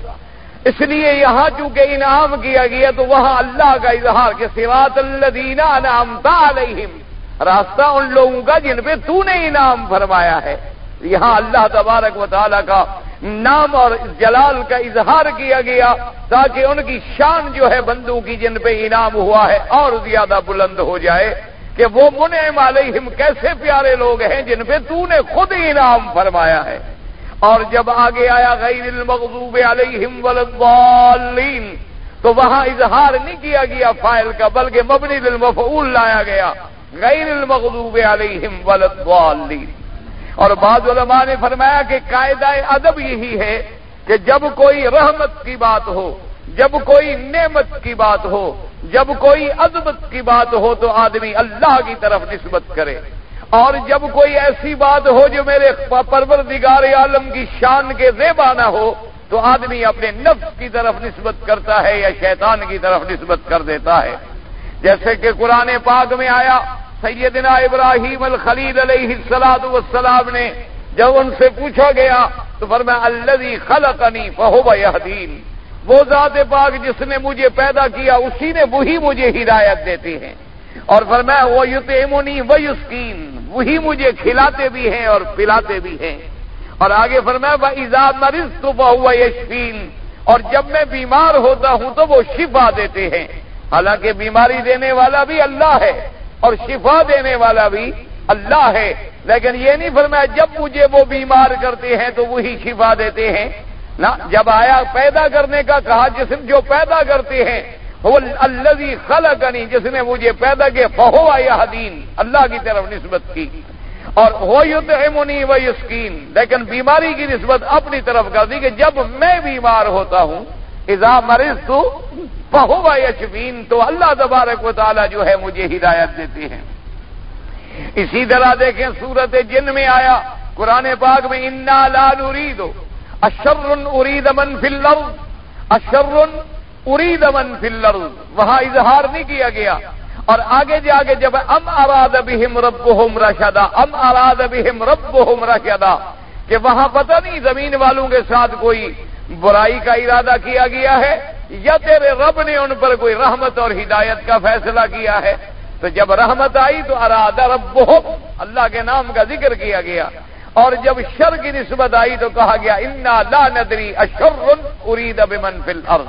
اس لیے یہاں چونکہ انعام کیا گیا، تو وہاں اللہ کا اظہار کے سوات اللہ انعام علیہم۔ راستہ ان لوگوں کا جن پہ تو نے انعام فرمایا ہے۔ یہاں اللہ تبارک و تعالیٰ کا نام اور جلال کا اظہار کیا گیا تاکہ ان کی شان جو ہے بندوں کی جن پہ انعام ہوا ہے اور زیادہ بلند ہو جائے کہ وہ منعم علیہم کیسے پیارے لوگ ہیں جن پہ تو نے خود انعام فرمایا ہے۔ اور جب آگے آیا غیر المغضوب علیہم والضالین تو وہاں اظہار نہیں کیا گیا فائل کا، بلکہ مبنی للمفعول لایا گیا، غیر المغضوب علیہم والضالین اور بعض علماء نے فرمایا کہ قاعدہ ادب یہی ہے کہ جب کوئی رحمت کی بات ہو، جب کوئی نعمت کی بات ہو، جب کوئی عظمت کی بات ہو تو آدمی اللہ کی طرف نسبت کرے۔ اور جب کوئی ایسی بات ہو جو میرے پروردگار عالم کی شان کے زیبا نہ ہو، تو آدمی اپنے نفس کی طرف نسبت کرتا ہے یا شیطان کی طرف نسبت کر دیتا ہے۔ جیسے کہ قرآن پاک میں آیا سیدنا ابراہیم الخلیل علیہ السلاد والسلام نے جب ان سے پوچھا گیا تو فرمایا الذي خلقنی فهو يهدين وہ ذات پاک جس نے مجھے پیدا کیا، اسی نے وہی مجھے ہدایت دیتی ہیں۔ اور فرمایا وہ یوتمنی و یسکین وہی مجھے کھلاتے بھی ہیں اور پلاتے بھی ہیں۔ اور آگے فرمایا وہ ایزاد مریض تو بہوا یشفین اور جب میں بیمار ہوتا ہوں تو وہ شفا دیتے ہیں۔ حالانکہ بیماری دینے والا بھی اللہ ہے۔ اور شفا دینے والا بھی اللہ ہے۔ لیکن یہ نہیں فرمایا جب مجھے وہ بیمار کرتے ہیں تو وہی شفا دیتے ہیں۔ نہ، جب آیا پیدا کرنے کا، کہا جسم جو پیدا کرتے ہیں، وہ اللہ خلقنی، جس نے مجھے پیدا کیا، فہو آیا دین اللہ کی طرف نسبت کی۔ اور ہو یوتمنی و یسکین لیکن بیماری کی نسبت اپنی طرف کر دی کہ جب میں بیمار ہوتا ہوں اذا مریض تو بہو یشبین تو اللہ تبارک و تعالی جو ہے مجھے ہدایت دیتی ہے اسی طرح دیکھیں سورت جن میں آیا، قرآن پاک میں انا لا نرید اشر ارید من فی الارض اشر ارید من فی الارض وہاں اظہار نہیں کیا گیا۔ اور آگے جا کے جب ام اراد بہم ربہم رشدا ام اراد بہم ربہم رشدا کہ وہاں پتہ نہیں زمین والوں کے ساتھ کوئی برائی کا ارادہ کیا گیا ہے یا تیرے رب نے ان پر کوئی رحمت اور ہدایت کا فیصلہ کیا ہے؟ تو جب رحمت آئی تو ارادہ رب اللہ کے نام کا ذکر کیا گیا۔ اور جب شر کی نسبت آئی تو کہا گیا، انا لا ندری اشر ارید بمن فی الارض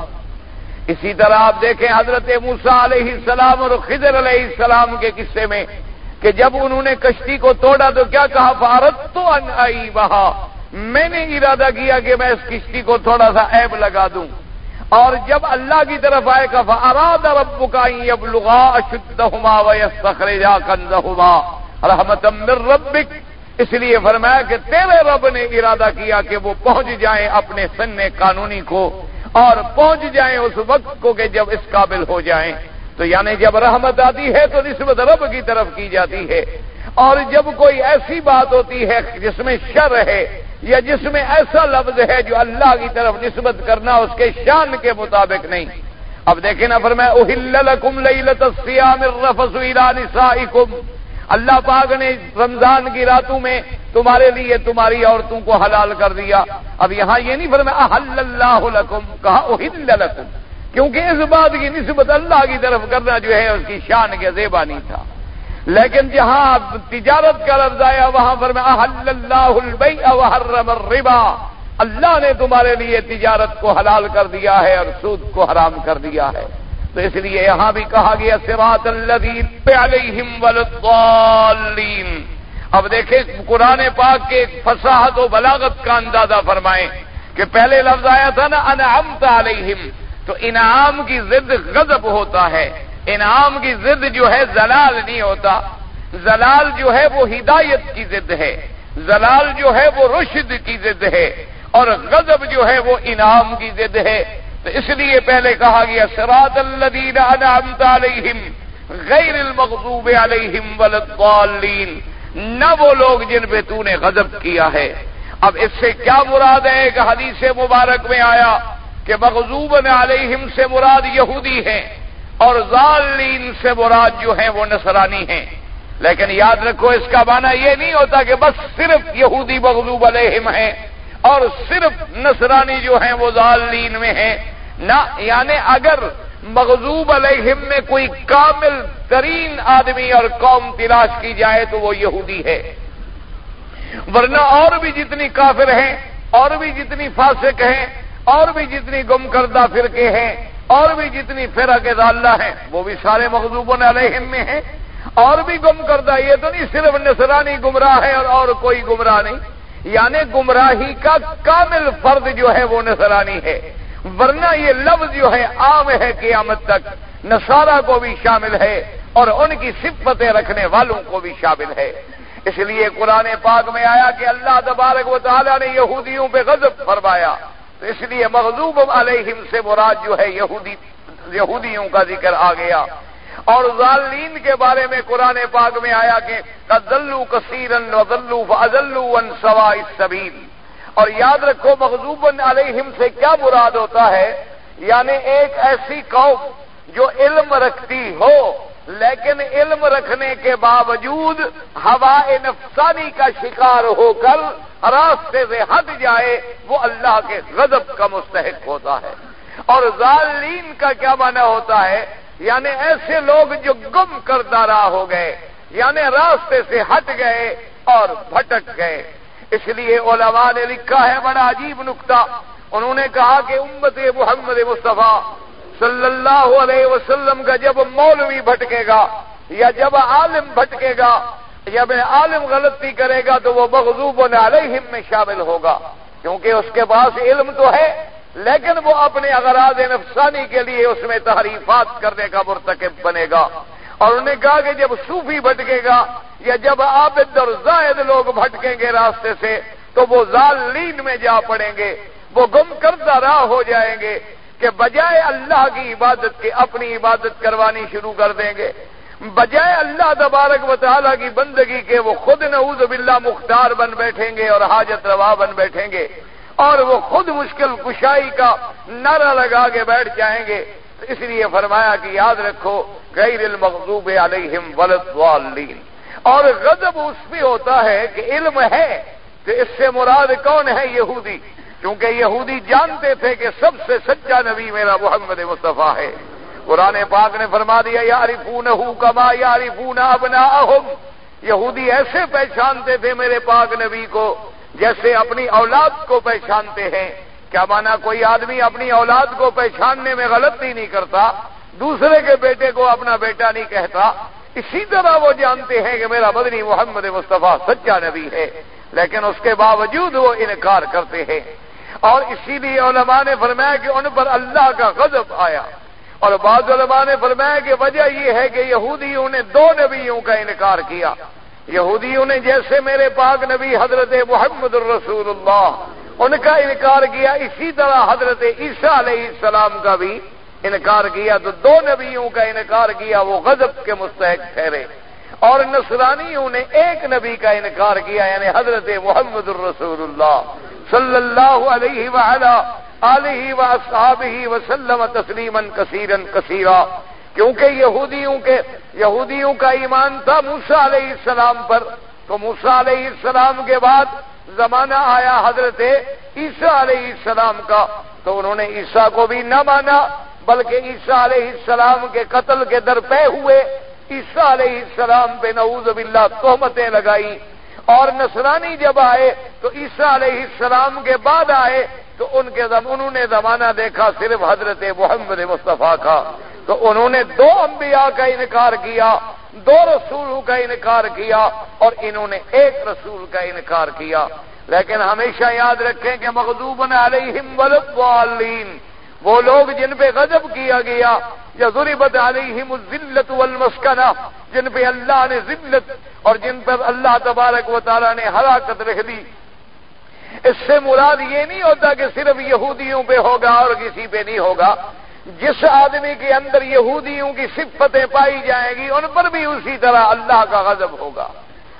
اسی طرح آپ دیکھیں حضرت موسا علیہ السلام اور خضر علیہ السلام کے قصے میں کہ جب انہوں نے کشتی کو توڑا تو کیا کہا؟ فارت تو ان آئی وہاں میں نے ارادہ کیا کہ میں اس کشتی کو تھوڑا سا ایب لگا دوں۔ اور جب اللہ کی طرف آئے گا اراد رب کا اب لگا اشد ہما وخرا کنز ہما رحمت ربک۔ اس لیے فرمایا کہ تیرے رب نے ارادہ کیا کہ وہ پہنچ جائیں اپنے سن قانونی کو، اور پہنچ جائیں اس وقت کو کہ جب اس قابل ہو جائیں۔ تو یعنی جب رحمت آتی ہے تو نسبت رب کی طرف کی جاتی ہے۔ اور جب کوئی ایسی بات ہوتی ہے جس میں شر ہے یا جس میں ایسا لفظ ہے جو اللہ کی طرف نسبت کرنا اس کے شان کے مطابق نہیں۔ اب دیکھیں نا پر میں اللہ پاک نے رمضان کی راتوں میں تمہارے لیے تمہاری عورتوں کو حلال کر دیا۔ اب یہاں یہ نہیں فرمایا، احل اللہ لکم کہا اہل لکم کیونکہ اس بات کی نسبت اللہ کی طرف کرنا جو ہے، اس کی شان کے زیبا نہیں تھا۔ لیکن جہاں تجارت کا لفظ آیا، وہاں پر میں اللہ الربا۔ اللہ نے تمہارے لیے تجارت کو حلال کر دیا ہے اور سود کو حرام کر دیا ہے۔ تو اس لیے یہاں بھی کہا گیا سرات اب دیکھیں، قرآن پاک کے فصاحت و بلاغت کا اندازہ فرمائیں کہ پہلے لفظ آیا تھا نا انعمت علیہم۔ تو انعام کی ضد غضب ہوتا ہے۔ انعام کی ضد جو ہے، زلال نہیں ہوتا۔ زلال جو ہے، وہ ہدایت کی ضد ہے۔ زلال جو ہے، وہ رشد کی ضد ہے۔ اور غضب جو ہے، وہ انعام کی ضد ہے۔ تو اس لیے پہلے کہا گیا سرات انعمت علیہم، غیر المغضوب علیہم والضالین نہ وہ لوگ جن پہ تو نے غضب کیا ہے۔ اب اس سے کیا مراد ہے؟ کہ حدیث مبارک میں آیا کہ مغضوب علیہم سے مراد یہودی ہیں۔ اور ظالین سے مراد جو ہیں وہ نصرانی ہیں۔ لیکن یاد رکھو، اس کا معنی یہ نہیں ہوتا کہ بس صرف یہودی مغلوب علیہم ہیں اور صرف نصرانی جو ہیں وہ ظالین میں ہیں۔ نہ یعنی اگر مغزوب علیہم میں کوئی کامل ترین آدمی اور قوم تلاش کی جائے تو وہ یہودی ہے۔ ورنہ اور بھی جتنی کافر ہیں، اور بھی جتنی فاسق ہیں، اور بھی جتنی گم کردہ فرقے ہیں اور بھی جتنی فرا کے ضالہ ہیں، وہ بھی سارے مغزوب علیہم میں ہیں۔ اور بھی گم کردہ، یہ تو نہیں صرف نصرانی گمراہ ہے اور اور کوئی گمراہ نہیں۔ یعنی گمراہی کا کامل فرد جو ہے وہ نصرانی ہے۔ ورنہ یہ لفظ جو ہے عام ہے قیامت تک، نصارہ کو بھی شامل ہے اور ان کی صفتیں رکھنے والوں کو بھی شامل ہے۔ اس لیے قرآن پاک میں آیا کہ اللہ تبارک و تعالیٰ نے یہودیوں پہ غضب فرمایا۔ تو اس لیے مغضوب علیہم سے مراد جو ہے یہودی یہودیوں کا ذکر آ گیا۔ اور ظالین کے بارے میں قرآن پاک میں آیا کہ قدلو کثیرن وزلو ان سوا سبیل اور یاد رکھو مغضوب علیہم سے کیا مراد ہوتا ہے؟ یعنی ایک ایسی قوم جو علم رکھتی ہو۔ لیکن علم رکھنے کے باوجود ہوا نفسانی کا شکار ہو کر راستے سے ہٹ جائے، وہ اللہ کے غضب کا مستحق ہوتا ہے۔ اور ظالین کا کیا معنی ہوتا ہے؟ یعنی ایسے لوگ جو گم کردہ راہ ہو گئے یعنی راستے سے ہٹ گئے اور بھٹک گئے۔ اس لیے علماء نے لکھا ہے، بڑا عجیب نقطہ۔ انہوں نے کہا کہ امت محمد مصطفیٰ صلی اللہ علیہ وسلم کا جب مولوی بھٹکے گا یا جب عالم بھٹکے گا یا میں عالم غلطی کرے گا تو وہ مغضوب علیہم میں شامل ہوگا کیونکہ اس کے پاس علم تو ہے، لیکن وہ اپنے اغراض نفسانی کے لیے اس میں تحریفات کرنے کا مرتکب بنے گا۔ اور انہوں نے کہا کہ جب صوفی بھٹکے گا یا جب عابد اور زائد لوگ بھٹکیں گے راستے سے، تو وہ ظالین میں جا پڑیں گے، وہ گم کردہ راہ ہو جائیں گے۔ کہ بجائے اللہ کی عبادت کے اپنی عبادت کروانی شروع کر دیں گے۔ بجائے اللہ تبارک و تعالیٰ کی بندگی کے وہ خود نعوذ باللہ مختار بن بیٹھیں گے اور حاجت روا بن بیٹھیں گے۔ اور وہ خود مشکل کشائی کا نعرہ لگا کے بیٹھ جائیں گے۔ اس لیے فرمایا کہ یاد رکھو، غیر المغضوب علیہم ولد اور غضب اس بھی ہوتا ہے کہ علم ہے کہ اس سے مراد کون ہے یہودی؟ کیونکہ یہودی جانتے تھے کہ سب سے سچا نبی میرا محمد مصطفیٰ ہے۔ قرآن پاک نے فرما دیا یاری پون کما یاری پونا ابنا یہودی ایسے پہچانتے تھے میرے پاک نبی کو جیسے اپنی اولاد کو پہچانتے ہیں۔ کیا مانا کوئی آدمی اپنی اولاد کو پہچاننے میں غلطی نہیں کرتا، دوسرے کے بیٹے کو اپنا بیٹا نہیں کہتا؟ اسی طرح وہ جانتے ہیں کہ میرا بدنی محمد مصطفیٰ سچا نبی ہے، لیکن اس کے باوجود وہ انکار کرتے ہیں۔ اور اسی لیے علماء نے فرمایا کہ ان پر اللہ کا غضب آیا۔ اور بعض علماء نے فرمایا کہ وجہ یہ ہے کہ یہودیوں نے دو نبیوں کا انکار کیا۔ یہودیوں نے جیسے میرے پاک نبی حضرت محمد الرسول اللہ ان کا انکار کیا، اسی طرح حضرت عیسیٰ علیہ السلام کا بھی انکار کیا۔ تو دو نبیوں کا انکار کیا، وہ غضب کے مستحق ٹھہرے۔ اور نصرانیوں نے ایک نبی کا انکار کیا یعنی حضرت محمد الرسول اللہ صلی اللہ علیہ علیہ و وسلم تسلیما کثیرا کثیرا۔ کیونکہ یہودیوں کے یہودیوں کا ایمان تھا موسا علیہ السلام پر۔ تو موسا علیہ السلام کے بعد زمانہ آیا حضرت عیسیٰ علیہ السلام کا۔ تو انہوں نے عیسیٰ کو بھی نہ مانا، بلکہ عیسیٰ علیہ السلام کے قتل کے در ہوئے۔ عیسیٰ علیہ السلام پہ نعوذ باللہ تہمتیں لگائی۔ اور نصرانی جب آئے تو عیسیٰ علیہ السلام کے بعد آئے تو ان کے انہوں نے زمانہ دیکھا صرف حضرت محمد مصطفیٰ کا۔ تو انہوں نے دو انبیاء کا انکار کیا، دو رسولوں کا انکار کیا اور انہوں نے ایک رسول کا انکار کیا۔ لیکن ہمیشہ یاد رکھیں کہ مغدوب علیہم ولین وہ لوگ جن پہ غضب کیا گیا، یا ضربت علیہم الذلت والمسکنہ، جن پہ اللہ نے ذلت اور جن پر اللہ تبارک و تعالیٰ نے ہلاکت رکھ دی۔ اس سے مراد یہ نہیں ہوتا کہ صرف یہودیوں پہ ہوگا اور کسی پہ نہیں ہوگا۔ جس آدمی کے اندر یہودیوں کی صفتیں پائی جائیں گی، ان پر بھی اسی طرح اللہ کا غضب ہوگا۔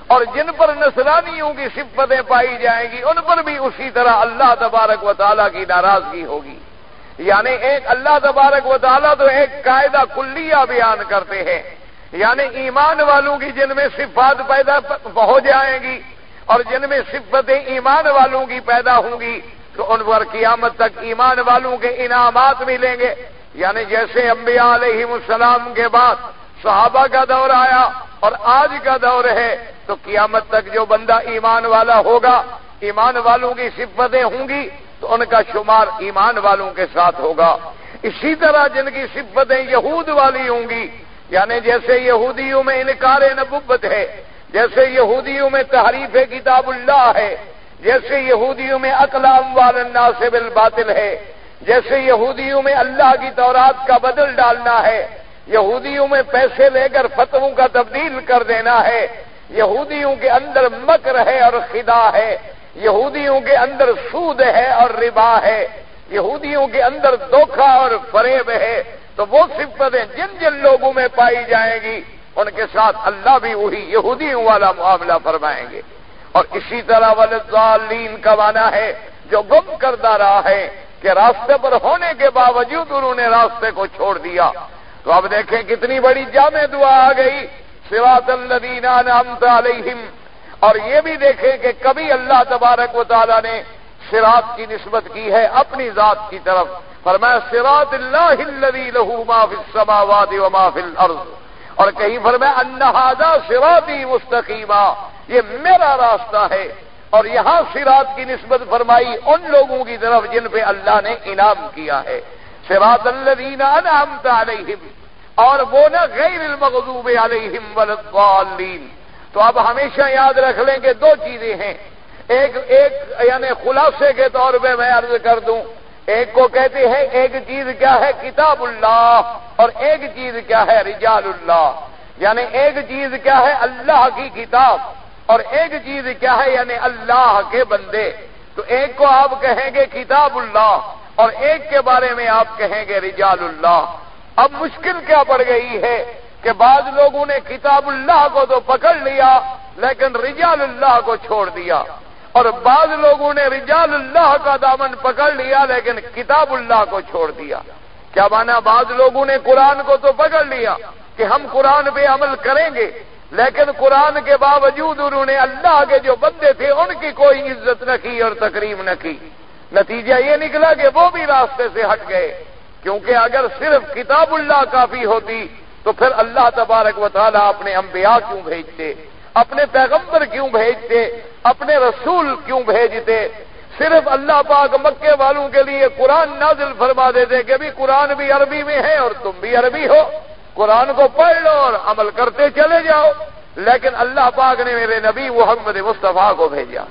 اور جن پر نصرانیوں کی صفتیں پائی جائیں گی، ان پر بھی اسی طرح اللہ تبارک و تعالیٰ کی ناراضگی ہوگی۔ یعنی ایک اللہ تبارک و تعالیٰ تو ایک قاعدہ کلیہ بیان کرتے ہیں۔ یعنی ایمان والوں کی جن میں صفات پیدا ہو جائیں گی اور جن میں صفتیں ایمان والوں کی پیدا ہوں گی، تو ان پر قیامت تک ایمان والوں کے انعامات ملیں گے۔ یعنی جیسے انبیاء علیہ السلام کے بعد صحابہ کا دور آیا اور آج کا دور ہے، تو قیامت تک جو بندہ ایمان والا ہوگا، ایمان والوں کی صفتیں ہوں گی، تو ان کا شمار ایمان والوں کے ساتھ ہوگا۔ اسی طرح جن کی صفتیں یہود والی ہوں گی یعنی جیسے یہودیوں میں انکار نبوت ہے، جیسے یہودیوں میں تحریف کتاب اللہ ہے، جیسے یہودیوں میں اقلام والناسب الباطل ہے، جیسے یہودیوں میں اللہ کی تورات کا بدل ڈالنا ہے، یہودیوں میں پیسے لے کر فتووں کا تبدیل کر دینا ہے، یہودیوں کے اندر مکر ہے اور خدا ہے، یہودیوں کے اندر سود ہے اور ربا ہے، یہودیوں کے اندر دھوکھا اور فریب ہے۔ تو وہ صفتیں جن جن لوگوں میں پائی جائیں گی، ان کے ساتھ اللہ بھی وہی یہودیوں والا معاملہ فرمائیں گے۔ اور اسی طرح والین کا مانا ہے، جو گم کردہ رہا ہے کہ راستے پر ہونے کے باوجود انہوں نے راستے کو چھوڑ دیا۔ تو اب دیکھیں کتنی بڑی جامع دعا آ گئی سوات الدین علیہم۔ اور یہ بھی دیکھیں کہ کبھی اللہ تبارک و تعالیٰ نے سراط کی نسبت کی ہے اپنی ذات کی طرف۔ فرمایا سراط اللہ لہو ما فی السماوات و ما فی الارض. اور کہیں فرمایا انہذا سراطی مستقیمہ یہ میرا راستہ ہے اور یہاں سراط کی نسبت فرمائی ان لوگوں کی طرف جن پہ اللہ نے انعام کیا ہے۔ سراط الذین انعمت علیہم، اور وہ نہ غیر المغضوب علیہم والضالین تو اب ہمیشہ یاد رکھ لیں کہ دو چیزیں ہیں۔ ایک ایک یعنی خلاصے کے طور پہ میں عرض کر دوں ایک کو کہتے ہیں ایک چیز کیا ہے؟ کتاب اللہ۔ اور ایک چیز کیا ہے؟ رجال اللہ۔ یعنی ایک چیز کیا ہے؟ اللہ کی کتاب۔ اور ایک چیز کیا ہے؟ یعنی اللہ کے بندے۔ تو ایک کو آپ کہیں گے کتاب اللہ، اور ایک کے بارے میں آپ کہیں گے رجال اللہ۔ اب مشکل کیا پڑ گئی ہے کہ بعض لوگوں نے کتاب اللہ کو تو پکڑ لیا، لیکن رجال اللہ کو چھوڑ دیا۔ اور بعض لوگوں نے رجال اللہ کا دامن پکڑ لیا لیکن کتاب اللہ کو چھوڑ دیا۔ کیا مانا بعض لوگوں نے قرآن کو تو پکڑ لیا کہ ہم قرآن پہ عمل کریں گے، لیکن قرآن کے باوجود انہوں نے اللہ کے جو بندے تھے ان کی کوئی عزت نہ کی اور تقریب نہ کی۔ نتیجہ یہ نکلا کہ وہ بھی راستے سے ہٹ گئے۔ کیونکہ اگر صرف کتاب اللہ کافی ہوتی تو پھر اللہ تبارک و تعالیٰ اپنے انبیاء کیوں بھیجتے؟ اپنے پیغمبر کیوں بھیجتے؟ اپنے رسول کیوں بھیجتے؟ صرف اللہ پاک مکے والوں کے لیے قرآن نازل فرما دیتے کہ بھی قرآن بھی عربی میں ہے اور تم بھی عربی ہو۔ قرآن کو پڑھ لو اور عمل کرتے چلے جاؤ۔ لیکن اللہ پاک نے میرے نبی محمد مصطفیٰ کو بھیجا۔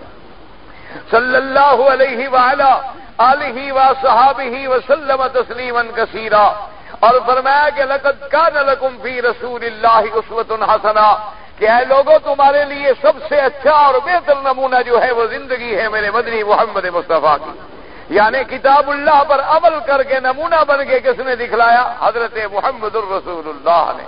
صلی اللہ علیہ وعلا علیہ و صحابی وسلم تسلیم کثیرہ اور فرمایا کہ لقد کان لکم فی رسول اللہ عصوت حسنا کہ اے لوگوں تمہارے لیے سب سے اچھا اور بہتر نمونہ جو ہے وہ زندگی ہے میرے مدنی محمد مصطفیٰ کی۔ یعنی کتاب اللہ پر عمل کر کے نمونہ بن کے کس نے دکھلایا؟ حضرت محمد الرسول اللہ نے۔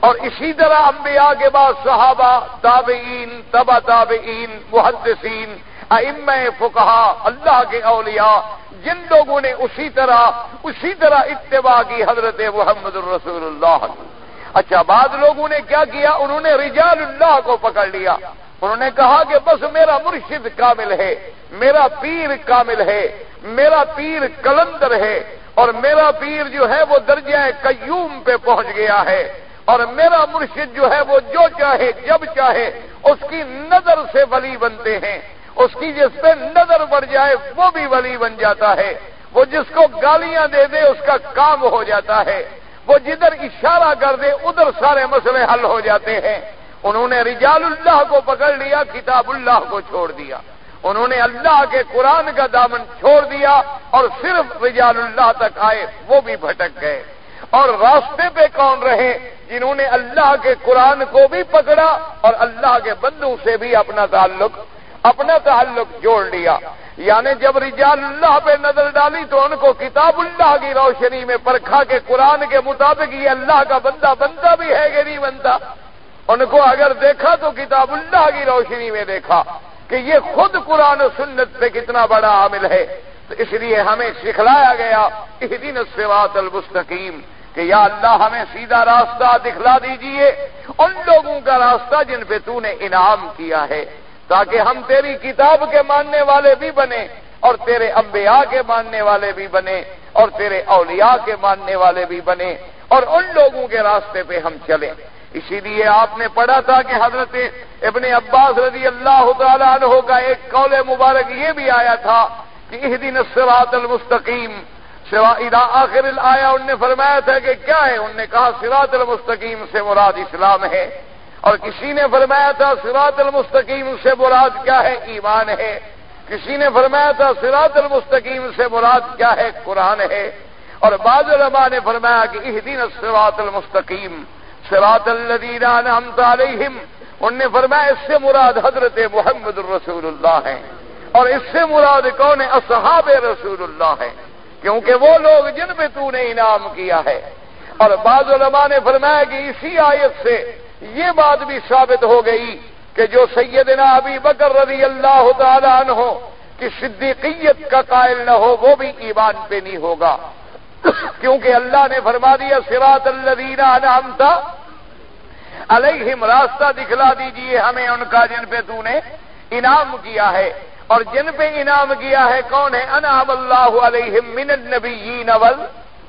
اور اسی طرح انبیاء کے بعد صحابہ، تابعین، تبا تابعین، محدثین ام فکہ اللہ کے اولیاء، جن لوگوں نے اسی طرح اسی طرح اتباع کی حضرت محمد الرسول اللہ اچھا بعض لوگوں نے کیا کیا؟ انہوں نے رجال اللہ کو پکڑ لیا۔ انہوں نے کہا کہ بس میرا مرشد کامل ہے، میرا پیر کامل ہے، میرا پیر کلندر ہے، اور میرا پیر جو ہے وہ درجہ قیوم پہ پہنچ گیا ہے۔ اور میرا مرشد جو ہے وہ جو چاہے، جب چاہے، اس کی نظر سے ولی بنتے ہیں۔ اس کی جس پہ نظر بڑھ جائے، وہ بھی ولی بن جاتا ہے۔ وہ جس کو گالیاں دے دے، اس کا کام ہو جاتا ہے۔ وہ جدھر اشارہ کر دے، ادھر سارے مسئلے حل ہو جاتے ہیں۔ انہوں نے رجال اللہ کو پکڑ لیا، کتاب اللہ کو چھوڑ دیا۔ انہوں نے اللہ کے قرآن کا دامن چھوڑ دیا اور صرف رجال اللہ تک آئے، وہ بھی بھٹک گئے۔ اور راستے پہ کون رہے؟ جنہوں نے اللہ کے قرآن کو بھی پکڑا اور اللہ کے بندوں سے بھی اپنا تعلق اپنا تعلق جوڑ لیا۔ یعنی جب رجال اللہ پہ نظر ڈالی تو ان کو کتاب اللہ کی روشنی میں پرکھا کے قرآن کے مطابق یہ اللہ کا بندہ بنتا بھی ہے کہ نہیں بنتا ان کو اگر دیکھا تو کتاب اللہ کی روشنی میں دیکھا کہ یہ خود قرآن و سنت پہ کتنا بڑا عامل ہے۔ تو اس لیے ہمیں سکھلایا گیا اس دن سوات المستقیم کہ یا اللہ ہمیں سیدھا راستہ دکھلا دیجیے ان لوگوں کا راستہ جن پہ تو نے انعام کیا ہے۔ تاکہ ہم تیری کتاب کے ماننے والے بھی بنے اور تیرے انبیاء کے ماننے والے بھی بنے اور تیرے اولیاء کے ماننے والے بھی بنے اور ان لوگوں کے راستے پہ ہم چلیں۔ اسی لیے آپ نے پڑھا تھا کہ حضرت ابن عباس رضی اللہ تعالیٰ عنہ کا ایک قول مبارک یہ بھی آیا تھا کہ اس دن سرات المستقیم آخر آیا ان نے فرمایا تھا کہ کیا ہے؟ انہوں نے کہا سراط المستقیم سے مراد اسلام ہے۔ اور کسی نے فرمایا تھا سراط المستقیم سے مراد کیا ہے؟ ایمان ہے۔ کسی نے فرمایا تھا سراط المستقیم سے مراد کیا ہے؟ قرآن ہے۔ اور بعض علماء نے فرمایا کہ اس دن سراط المستقیم سراط علیہم۔ ان نے فرمایا اس سے مراد حضرت محمد الرسول اللہ ہے اور اس سے مراد کون ہے؟ اصحاب رسول اللہ ہے کیونکہ وہ لوگ جن پہ تو نے انعام کیا ہے۔ اور بعض علماء نے فرمایا کہ اسی آیت سے یہ بات بھی ثابت ہو گئی کہ جو سیدنا ابی بکر رضی اللہ تعالیٰ عنہ کہ صدیقیت کا قائل نہ ہو، وہ بھی ایمان پہ نہیں ہوگا۔ کیونکہ اللہ نے فرما دیا سراط اللہ نام تھا علیہم، راستہ دکھلا دیجیے ہمیں، ان کا جن پہ تو نے انعام کیا ہے۔ اور جن پہ انعام کیا ہے، کون ہے؟ انعام اللہ علیہم من النبیین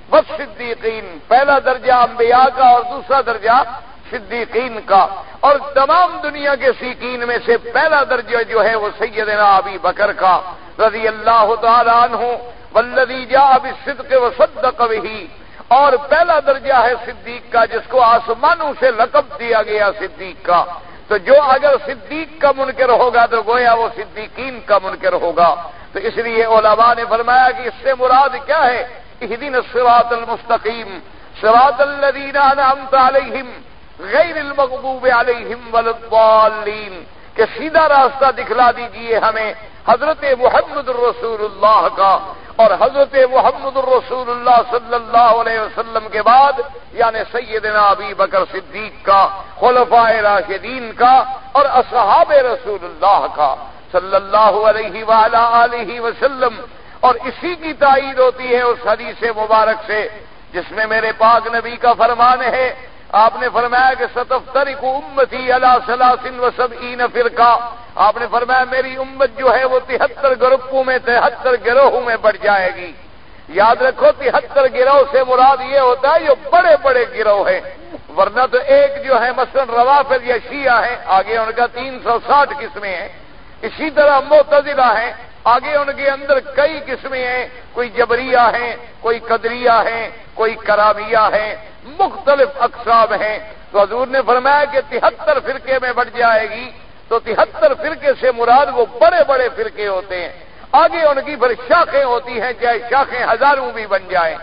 والصدیقین۔ پہلا درجہ انبیاء کا اور دوسرا درجہ صدیقین کا اور تمام دنیا کے سیکین میں سے پہلا درجہ جو ہے وہ سیدنا ابی بکر کا، رضی اللہ تعالیٰ عنہ، والذی جاء بالصدق وصدق به اور پہلا درجہ ہے صدیق کا، جس کو آسمانوں سے لقب دیا گیا صدیق کا۔ تو جو اگر صدیق کا منکر ہوگا تو گویا وہ صدیقین کا منکر ہوگا۔ تو اس لیے علماء نے فرمایا کہ اس سے مراد کیا ہے؟ دن الصراط المستقیم، صراط الذین انعمت علیہم۔ غیر المغضوب علیہم والضالین کہ سیدھا راستہ دکھلا دیجیے ہمیں حضرت محمد الرسول اللہ کا اور حضرت محمد الرسول اللہ صلی اللہ علیہ وسلم کے بعد یعنی سیدنا ابی بکر صدیق کا خلفائے راشدین کا اور اصحاب رسول اللہ کا، صلی اللہ علیہ وعلا علیہ وسلم۔ اور اسی کی تائید ہوتی ہے اس حدیث مبارک سے، جس میں میرے پاک نبی کا فرمان ہے آپ نے فرمایا کہ ستفتری کو امتی اللہ سلاسن و سب این فرقہ آپ نے فرمایا میری امت جو ہے وہ تہتر گروپوں میں، تہتر گروہوں میں بڑھ جائے گی۔ یاد رکھو، تہتر گروہ سے مراد یہ ہوتا ہے جو بڑے بڑے گروہ ہیں۔ ورنہ تو ایک جو ہے مثلا روافظ یا شیعہ ہیں، آگے ان کا تین سو ساٹھ قسمیں ہیں۔ اسی طرح معتزلہ ہیں، آگے ان کے اندر کئی قسمیں ہیں۔ کوئی جبریہ ہیں، کوئی قدریہ ہیں، کوئی کرامیہ ہیں۔ مختلف اقسام ہیں۔ تو حضور نے فرمایا کہ تہتر فرقے میں بڑھ جائے گی۔ تو تہتر فرقے سے مراد وہ بڑے بڑے فرقے ہوتے ہیں۔ آگے ان کی پھر شاخیں ہوتی ہیں، چاہے شاخیں ہزاروں بھی بن جائیں۔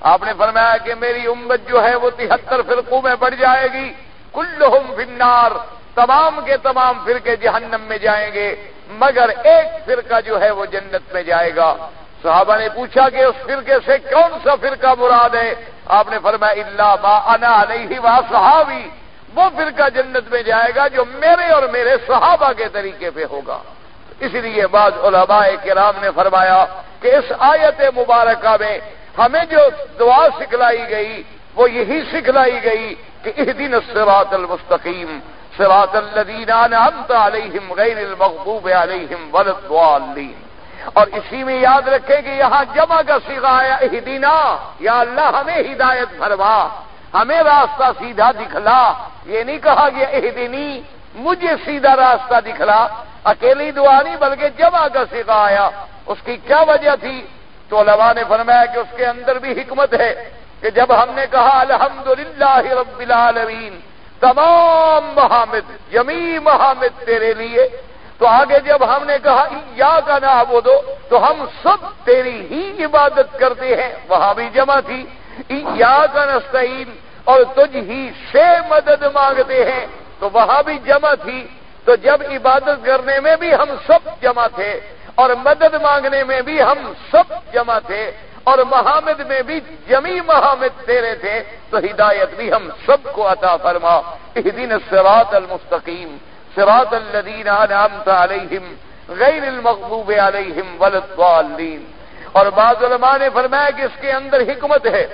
آپ نے فرمایا کہ میری امت جو ہے وہ تہتر فرقوں میں بڑھ جائے گی۔ کلہم فنار تمام کے تمام فرقے جہنم میں جائیں گے۔ مگر ایک فرقہ جو ہے وہ جنت میں جائے گا۔ صحابہ نے پوچھا کہ اس فرقے سے کون سا فرقہ مراد ہے؟ آپ نے فرمایا اللہ با انا علیہ وا صحابی وہ فرقہ جنت میں جائے گا جو میرے اور میرے صحابہ کے طریقے پہ ہوگا۔ اس لیے بعض علماء کرام نے فرمایا کہ اس آیت مبارکہ میں ہمیں جو دعا سکھلائی گئی، وہ یہی سکھلائی گئی کہ اس دن سراط المستقیم سراط الدین علیہم غیر المغضوب علیہم ولدوالین اور اسی میں یاد رکھیں کہ یہاں جمع کا سیگا آیا، اہدینا، یا اللہ ہمیں ہدایت بھروا ہمیں راستہ سیدھا دکھلا۔ یہ نہیں کہا گیا، اہدینی، مجھے سیدھا راستہ دکھلا۔ اکیلی دعا نہیں، بلکہ جمع کا سیگا آیا۔ اس کی کیا وجہ تھی؟ تو علماء نے فرمایا کہ اس کے اندر بھی حکمت ہے کہ جب ہم نے کہا الحمد رب العالمین، تمام محامد جمی محامد تیرے لیے تو آگے جب ہم نے کہا یا کا نہ وہ دو تو ہم سب تیری ہی عبادت کرتے ہیں۔ وہاں بھی جمع تھی۔ یا کا نستعین، اور تجھ ہی سے مدد مانگتے ہیں۔ تو وہاں بھی جمع تھی۔ تو جب عبادت کرنے میں بھی ہم سب جمع تھے، اور مدد مانگنے میں بھی ہم سب جمع تھے، اور محامد میں بھی جمی محامد تیرے تھے، تو ہدایت بھی ہم سب کو عطا فرما۔ دن سرات المستقیم۔ صراط الذین انعمت علیہم، غیر المغضوب علیہم والضالین اور بعض علماء نے فرمایا کہ اس کے اندر حکمت ہے۔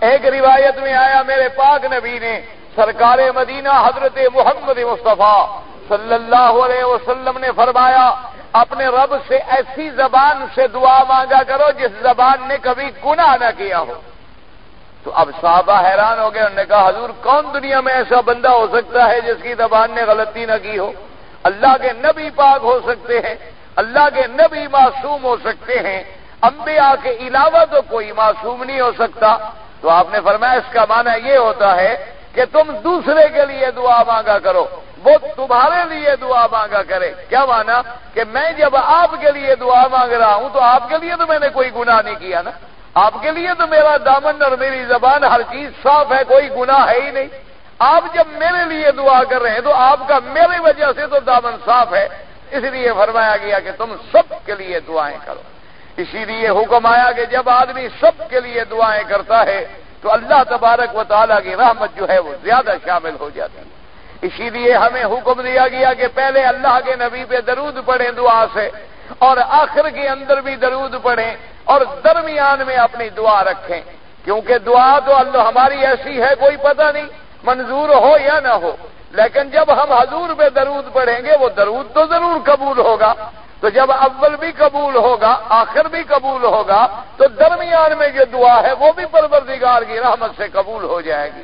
ایک روایت میں آیا، میرے پاک نبی نے سرکار مدینہ حضرت محمد مصطفیٰ صلی اللہ علیہ وسلم نے فرمایا، اپنے رب سے ایسی زبان سے دعا مانگا کرو جس زبان نے کبھی گناہ نہ کیا ہو۔ تو اب صحابہ حیران ہو گئے، انہوں نے کہا، حضور، کون دنیا میں ایسا بندہ ہو سکتا ہے جس کی زبان نے غلطی نہ کی ہو؟ اللہ کے نبی پاک ہو سکتے ہیں، اللہ کے نبی معصوم ہو سکتے ہیں، انبیاء کے علاوہ تو کوئی معصوم نہیں ہو سکتا۔ تو آپ نے فرمایا، اس کا معنی یہ ہوتا ہے کہ تم دوسرے کے لیے دعا مانگا کرو، وہ تمہارے لیے دعا مانگا کرے۔ کیا مانا کہ میں جب آپ کے لیے دعا مانگ رہا ہوں تو آپ کے لیے تو میں نے کوئی گناہ نہیں کیا نا۔ آپ کے لیے تو میرا دامن اور میری زبان ہر چیز صاف ہے، کوئی گناہ ہے ہی نہیں۔ آپ جب میرے لیے دعا کر رہے ہیں تو آپ کا میری وجہ سے تو دامن صاف ہے۔ اس لیے فرمایا گیا کہ تم سب کے لیے دعائیں کرو۔ اسی لیے حکم آیا کہ جب آدمی سب کے لیے دعائیں کرتا ہے تو اللہ تبارک و تعالیٰ کی رحمت جو ہے وہ زیادہ شامل ہو جاتی ہے۔ اسی لیے ہمیں حکم دیا گیا کہ پہلے اللہ کے نبی پہ درود پڑھیں دعا سے اور آخر کے اندر بھی درود پڑھیں۔ اور درمیان میں اپنی دعا رکھیں۔ کیونکہ دعا تو اللہ ہماری ایسی ہے، کوئی پتہ نہیں منظور ہو یا نہ ہو۔ لیکن جب ہم حضور پہ درود پڑھیں گے، وہ درود تو ضرور قبول ہوگا۔ تو جب اول بھی قبول ہوگا، آخر بھی قبول ہوگا، تو درمیان میں جو دعا ہے، وہ بھی پروردگار کی رحمت سے قبول ہو جائے گی۔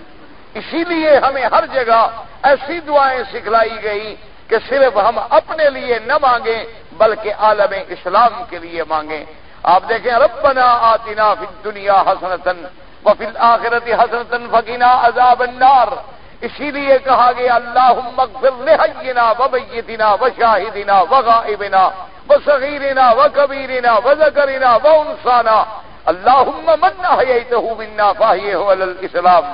اسی لیے ہمیں ہر جگہ ایسی دعائیں سکھلائی گئی کہ صرف ہم اپنے لیے نہ مانگیں، بلکہ عالم اسلام کے لیے مانگیں۔ آپ دیکھیں، ربنا آتنا فی الدنیا حسنتن وفی الاخرت حسنتن فقنا عذاب النار۔ اسی لیے کہا گیا اللہ مغفر لحینا و بیتنا و شاہدنا و غائبنا و صغیرنا و کبیرنا و ذکرنا و انسانا۔ اللہم من احییتہو مننا فاہیہو علی الاسلام۔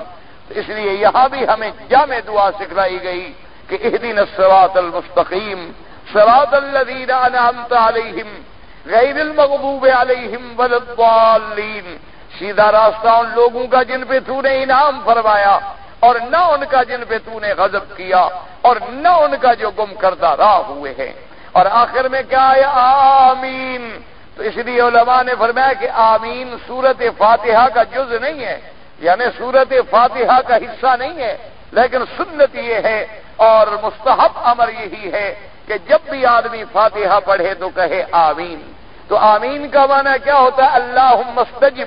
اس لیے یہاں بھی ہمیں جامع دعا سکھلائی گئی کہ اہدین الصراط المستقیم۔ صراط الذین انعمت علیہم۔ غیر المغضوب علیہم والضالین سیدھا راستہ ان لوگوں کا جن پہ تو نے انعام فرمایا اور نہ ان کا جن پہ تو نے غضب کیا اور نہ ان کا جو گم کردہ راہ ہوئے ہیں۔ اور آخر میں کیا آیا؟ آمین۔ تو اس لیے علماء نے فرمایا کہ آمین سورت فاتحہ کا جز نہیں ہے۔ یعنی سورت فاتحہ کا حصہ نہیں ہے، لیکن سنت یہ ہے اور مستحب امر یہی ہے کہ جب بھی آدمی فاتحہ پڑھے تو کہے آمین۔ تو آمین کا معنی کیا ہوتا ہے؟ اللہ مستجب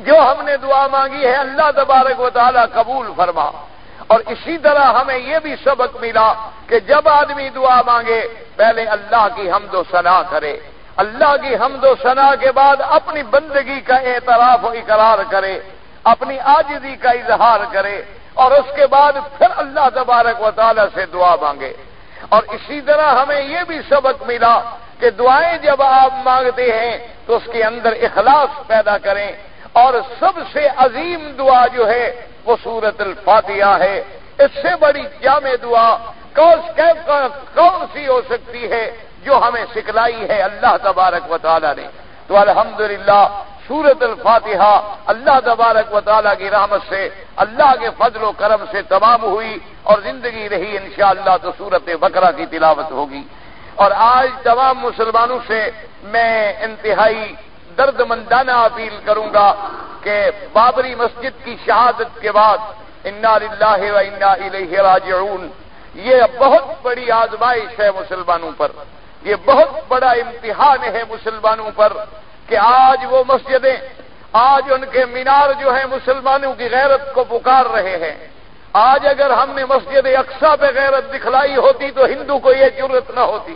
جو ہم نے دعا مانگی ہے، اللہ تبارک و تعالی قبول فرما۔ اور اسی طرح ہمیں یہ بھی سبق ملا کہ جب آدمی دعا مانگے، پہلے اللہ کی حمد و ثنا کرے۔ اللہ کی حمد و ثنا کے بعد اپنی بندگی کا اعتراف و اقرار کرے، اپنی آجزی کا اظہار کرے۔ اور اس کے بعد پھر اللہ تبارک و تعالی سے دعا مانگے۔ اور اسی طرح ہمیں یہ بھی سبق ملا کہ دعائیں جب آپ مانگتے ہیں تو اس کے اندر اخلاص پیدا کریں اور سب سے عظیم دعا جو ہے وہ سورت الفاتحہ ہے۔ اس سے بڑی جامع دعا کون سی ہو سکتی ہے جو ہمیں سکھلائی ہے اللہ تبارک و تعالی نے؟ تو الحمدللہ سورت الفاتحہ اللہ تبارک و تعالیٰ کی رحمت سے، اللہ کے فضل و کرم سے تمام ہوئی اور زندگی رہی انشاءاللہ تو سورت بکرا کی تلاوت ہوگی۔ اور آج تمام مسلمانوں سے میں انتہائی درد مندانہ اپیل کروں گا کہ بابری مسجد کی شہادت کے بعد انا للہ و انا الیہ راجعون، یہ بہت بڑی آزمائش ہے مسلمانوں پر، یہ بہت بڑا امتحان ہے مسلمانوں پر۔ کہ آج وہ مسجدیں، آج ان کے مینار جو ہیں مسلمانوں کی غیرت کو پکار رہے ہیں۔ آج اگر ہم نے مسجد اقسا پہ غیرت دکھلائی ہوتی تو ہندو کو یہ ضرورت نہ ہوتی۔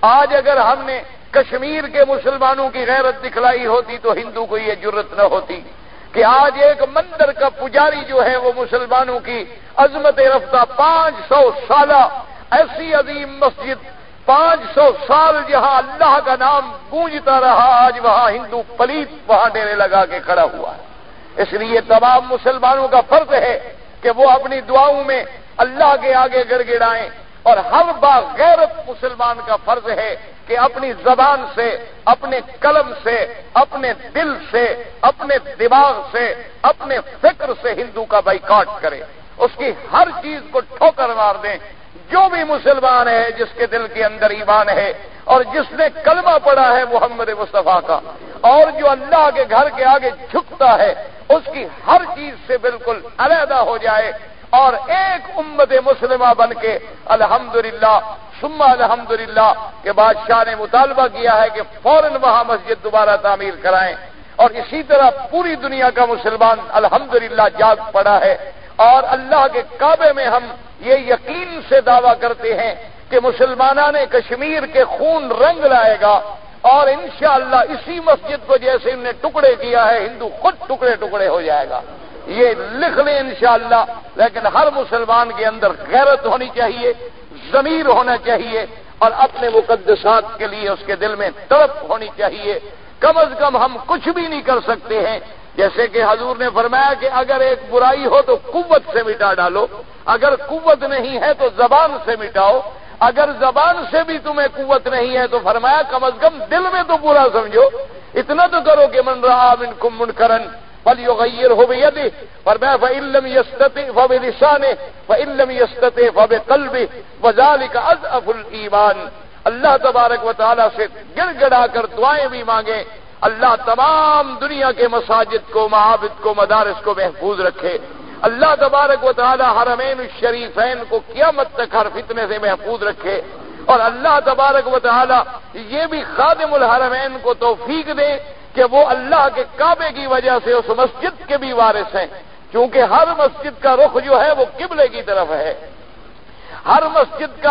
آج اگر ہم نے کشمیر کے مسلمانوں کی غیرت دکھلائی ہوتی تو ہندو کو یہ ضرورت نہ ہوتی۔ کہ آج ایک مندر کا پجاری جو ہے وہ مسلمانوں کی عظمت رفتہ پانچ سو سالہ ایسی عظیم مسجد پانچ سو سال جہاں اللہ کا نام گونجتا رہا، آج وہاں ہندو پلیت وہاں ڈیرے لگا کے کھڑا ہوا ہے۔ اس لیے تمام مسلمانوں کا فرض ہے کہ وہ اپنی دعاؤں میں اللہ کے آگے گڑ گڑائیں اور ہر بار غیرت مسلمان کا فرض ہے کہ اپنی زبان سے، اپنے قلم سے، اپنے دل سے، اپنے دماغ سے، اپنے فکر سے ہندو کا بائیکاٹ کرے اس کی ہر چیز کو ٹھوکر مار دیں۔ جو بھی مسلمان ہے، جس کے دل کے اندر ایمان ہے اور جس نے کلمہ پڑا ہے محمد مصطفیٰ کا، اور جو اللہ کے گھر کے آگے جھکتا ہے، اس کی ہر چیز سے بالکل علیحدہ ہو جائے اور ایک امت مسلمہ بن کے الحمدللہ للہ الحمدللہ کے بادشاہ نے مطالبہ کیا ہے کہ فوراً وہاں مسجد دوبارہ تعمیر کرائیں اور اسی طرح پوری دنیا کا مسلمان الحمدللہ جاگ پڑا ہے۔ اور اللہ کے کعبے میں ہم یہ یقین سے دعویٰ کرتے ہیں کہ مسلمانہ نے کشمیر کے خون رنگ لائے گا اور انشاءاللہ اسی مسجد کو جیسے انہیں ٹکڑے کیا ہے، ہندو خود ٹکڑے ٹکڑے ہو جائے گا۔ یہ لکھ لیں انشاءاللہ، لیکن ہر مسلمان کے اندر غیرت ہونی چاہیے، ضمیر ہونا چاہیے اور اپنے مقدسات کے لیے اس کے دل میں تڑپ ہونی چاہیے۔ کم از کم ہم کچھ بھی نہیں کر سکتے ہیں۔ جیسے کہ حضور نے فرمایا کہ اگر ایک برائی ہو تو قوت سے مٹا ڈالو، اگر قوت نہیں ہے تو زبان سے مٹاؤ، اگر زبان سے بھی تمہیں قوت نہیں ہے تو فرمایا کم از کم دل میں تو برا سمجھو۔ اتنا تو کرو کہ من رہا من کم من کرن پل یو غیر ہو بھی پر میں فعلم یستتے فب لسانے فعلم یستتے فب قلب وزال کا از افل ایمان اللہ تبارک و تعالیٰ سے گڑ گڑا کر دعائیں بھی مانگیں۔ اللہ تمام دنیا کے مساجد کو، معابد کو، مدارس کو محفوظ رکھے۔ اللہ تبارک و تعالی حرمین الشریفین کو قیامت تک ہر فتنے سے محفوظ رکھے۔ اور اللہ تبارک و تعالی یہ بھی خادم الحرمین کو توفیق دے کہ وہ اللہ کے کعبے کی وجہ سے اس مسجد کے بھی وارث ہیں۔ کیونکہ ہر مسجد کا رخ جو ہے وہ قبلے کی طرف ہے۔ ہر مسجد